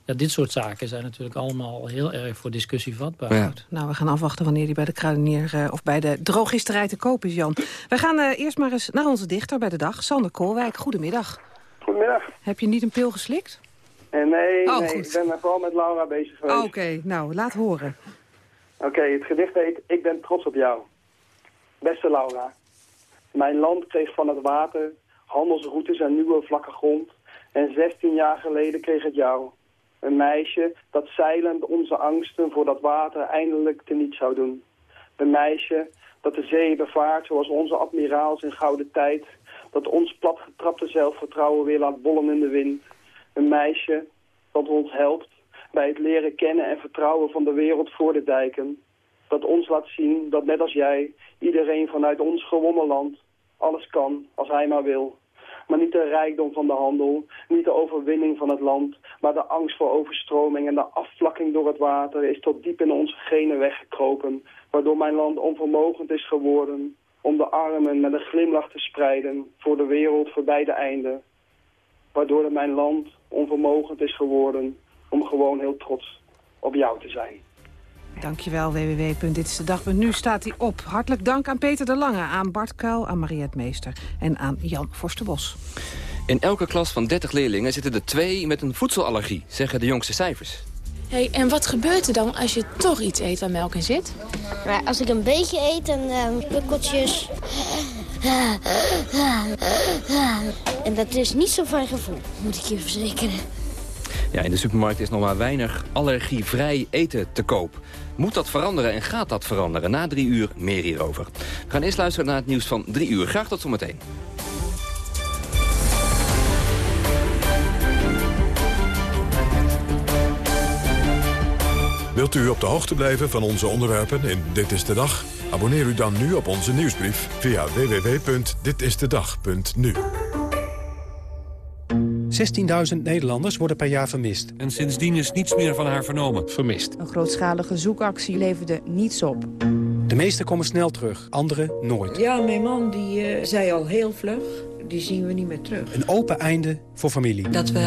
ja, dit soort zaken zijn natuurlijk allemaal heel erg voor discussie vatbaar. Nou, we gaan afwachten wanneer die bij de kruidenier eh, of bij de drogisterij te koop is, Jan. We gaan eh, eerst maar eens naar onze dichter bij de dag, Sander Koolwijk. Goedemiddag. Goedemiddag. Heb je niet een pil geslikt? Eh, nee, Oh, nee goed. ik ben vooral met Laura bezig geweest. Oh, Oké, nou, laat horen. Oké, het gedicht heet Ik ben trots op jou. Beste Laura, mijn land kreeg van het water handelsroutes en nieuwe vlakke grond. En 16 jaar geleden kreeg het jou. Een meisje dat zeilend onze angsten voor dat water eindelijk teniet zou doen. Een meisje dat de zee bevaart zoals onze admiraals in gouden tijd. Dat ons platgetrapte zelfvertrouwen weer laat bollen in de wind. Een meisje dat ons helpt bij het leren kennen en vertrouwen van de wereld voor de dijken. Dat ons laat zien dat net als jij, iedereen vanuit ons gewonnen land, alles kan als hij maar wil. Maar niet de rijkdom van de handel, niet de overwinning van het land, maar de angst voor overstroming en de afvlakking door het water is tot diep in onze genen weggekropen, waardoor mijn land onvermogend is geworden om de armen met een glimlach te spreiden voor de wereld voorbij de einde. Waardoor mijn land onvermogend is geworden om gewoon heel trots op jou te zijn. Dankjewel, www.ditstedag.nu staat hij op. Hartelijk dank aan Peter de Lange, aan Bart Kuil, aan Mariette Meester en aan Jan Forsterbos. In elke klas van 30 leerlingen zitten er twee met een voedselallergie, zeggen de jongste cijfers. Hey, en wat gebeurt er dan als je toch iets eet waar melk in zit? Maar als ik een beetje eet, dan uh, pukkeltjes. En dat is niet zo fijn gevoel, moet ik je verzekeren. Ja, in de supermarkt is nog maar weinig allergievrij eten te koop. Moet dat veranderen en gaat dat veranderen? Na drie uur meer hierover. We gaan eerst luisteren naar het nieuws van drie uur. Graag tot zometeen. Wilt u op de hoogte blijven van onze onderwerpen in Dit is de Dag? Abonneer u dan nu op onze nieuwsbrief via www.ditistedag.nu. 16.000 Nederlanders worden per jaar vermist. En sindsdien is niets meer van haar vernomen. Vermist. Een grootschalige zoekactie leverde niets op. De meeste komen snel terug, anderen nooit. Ja, mijn man die eh, zei al heel vlug, die zien we niet meer terug. Een open einde voor familie. Dat we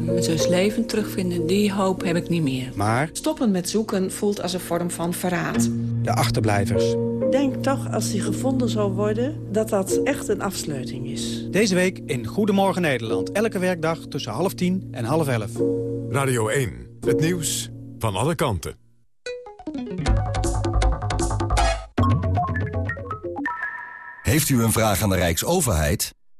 mijn zus levend terugvinden, die hoop heb ik niet meer. Maar Stoppen met zoeken voelt als een vorm van verraad. de achterblijvers. Ik denk toch, als die gevonden zou worden, dat dat echt een afsluiting is. Deze week in Goedemorgen Nederland. Elke werkdag tussen half tien en half elf. Radio 1, het nieuws van alle kanten. Heeft u een vraag aan de Rijksoverheid?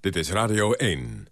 Dit is Radio 1.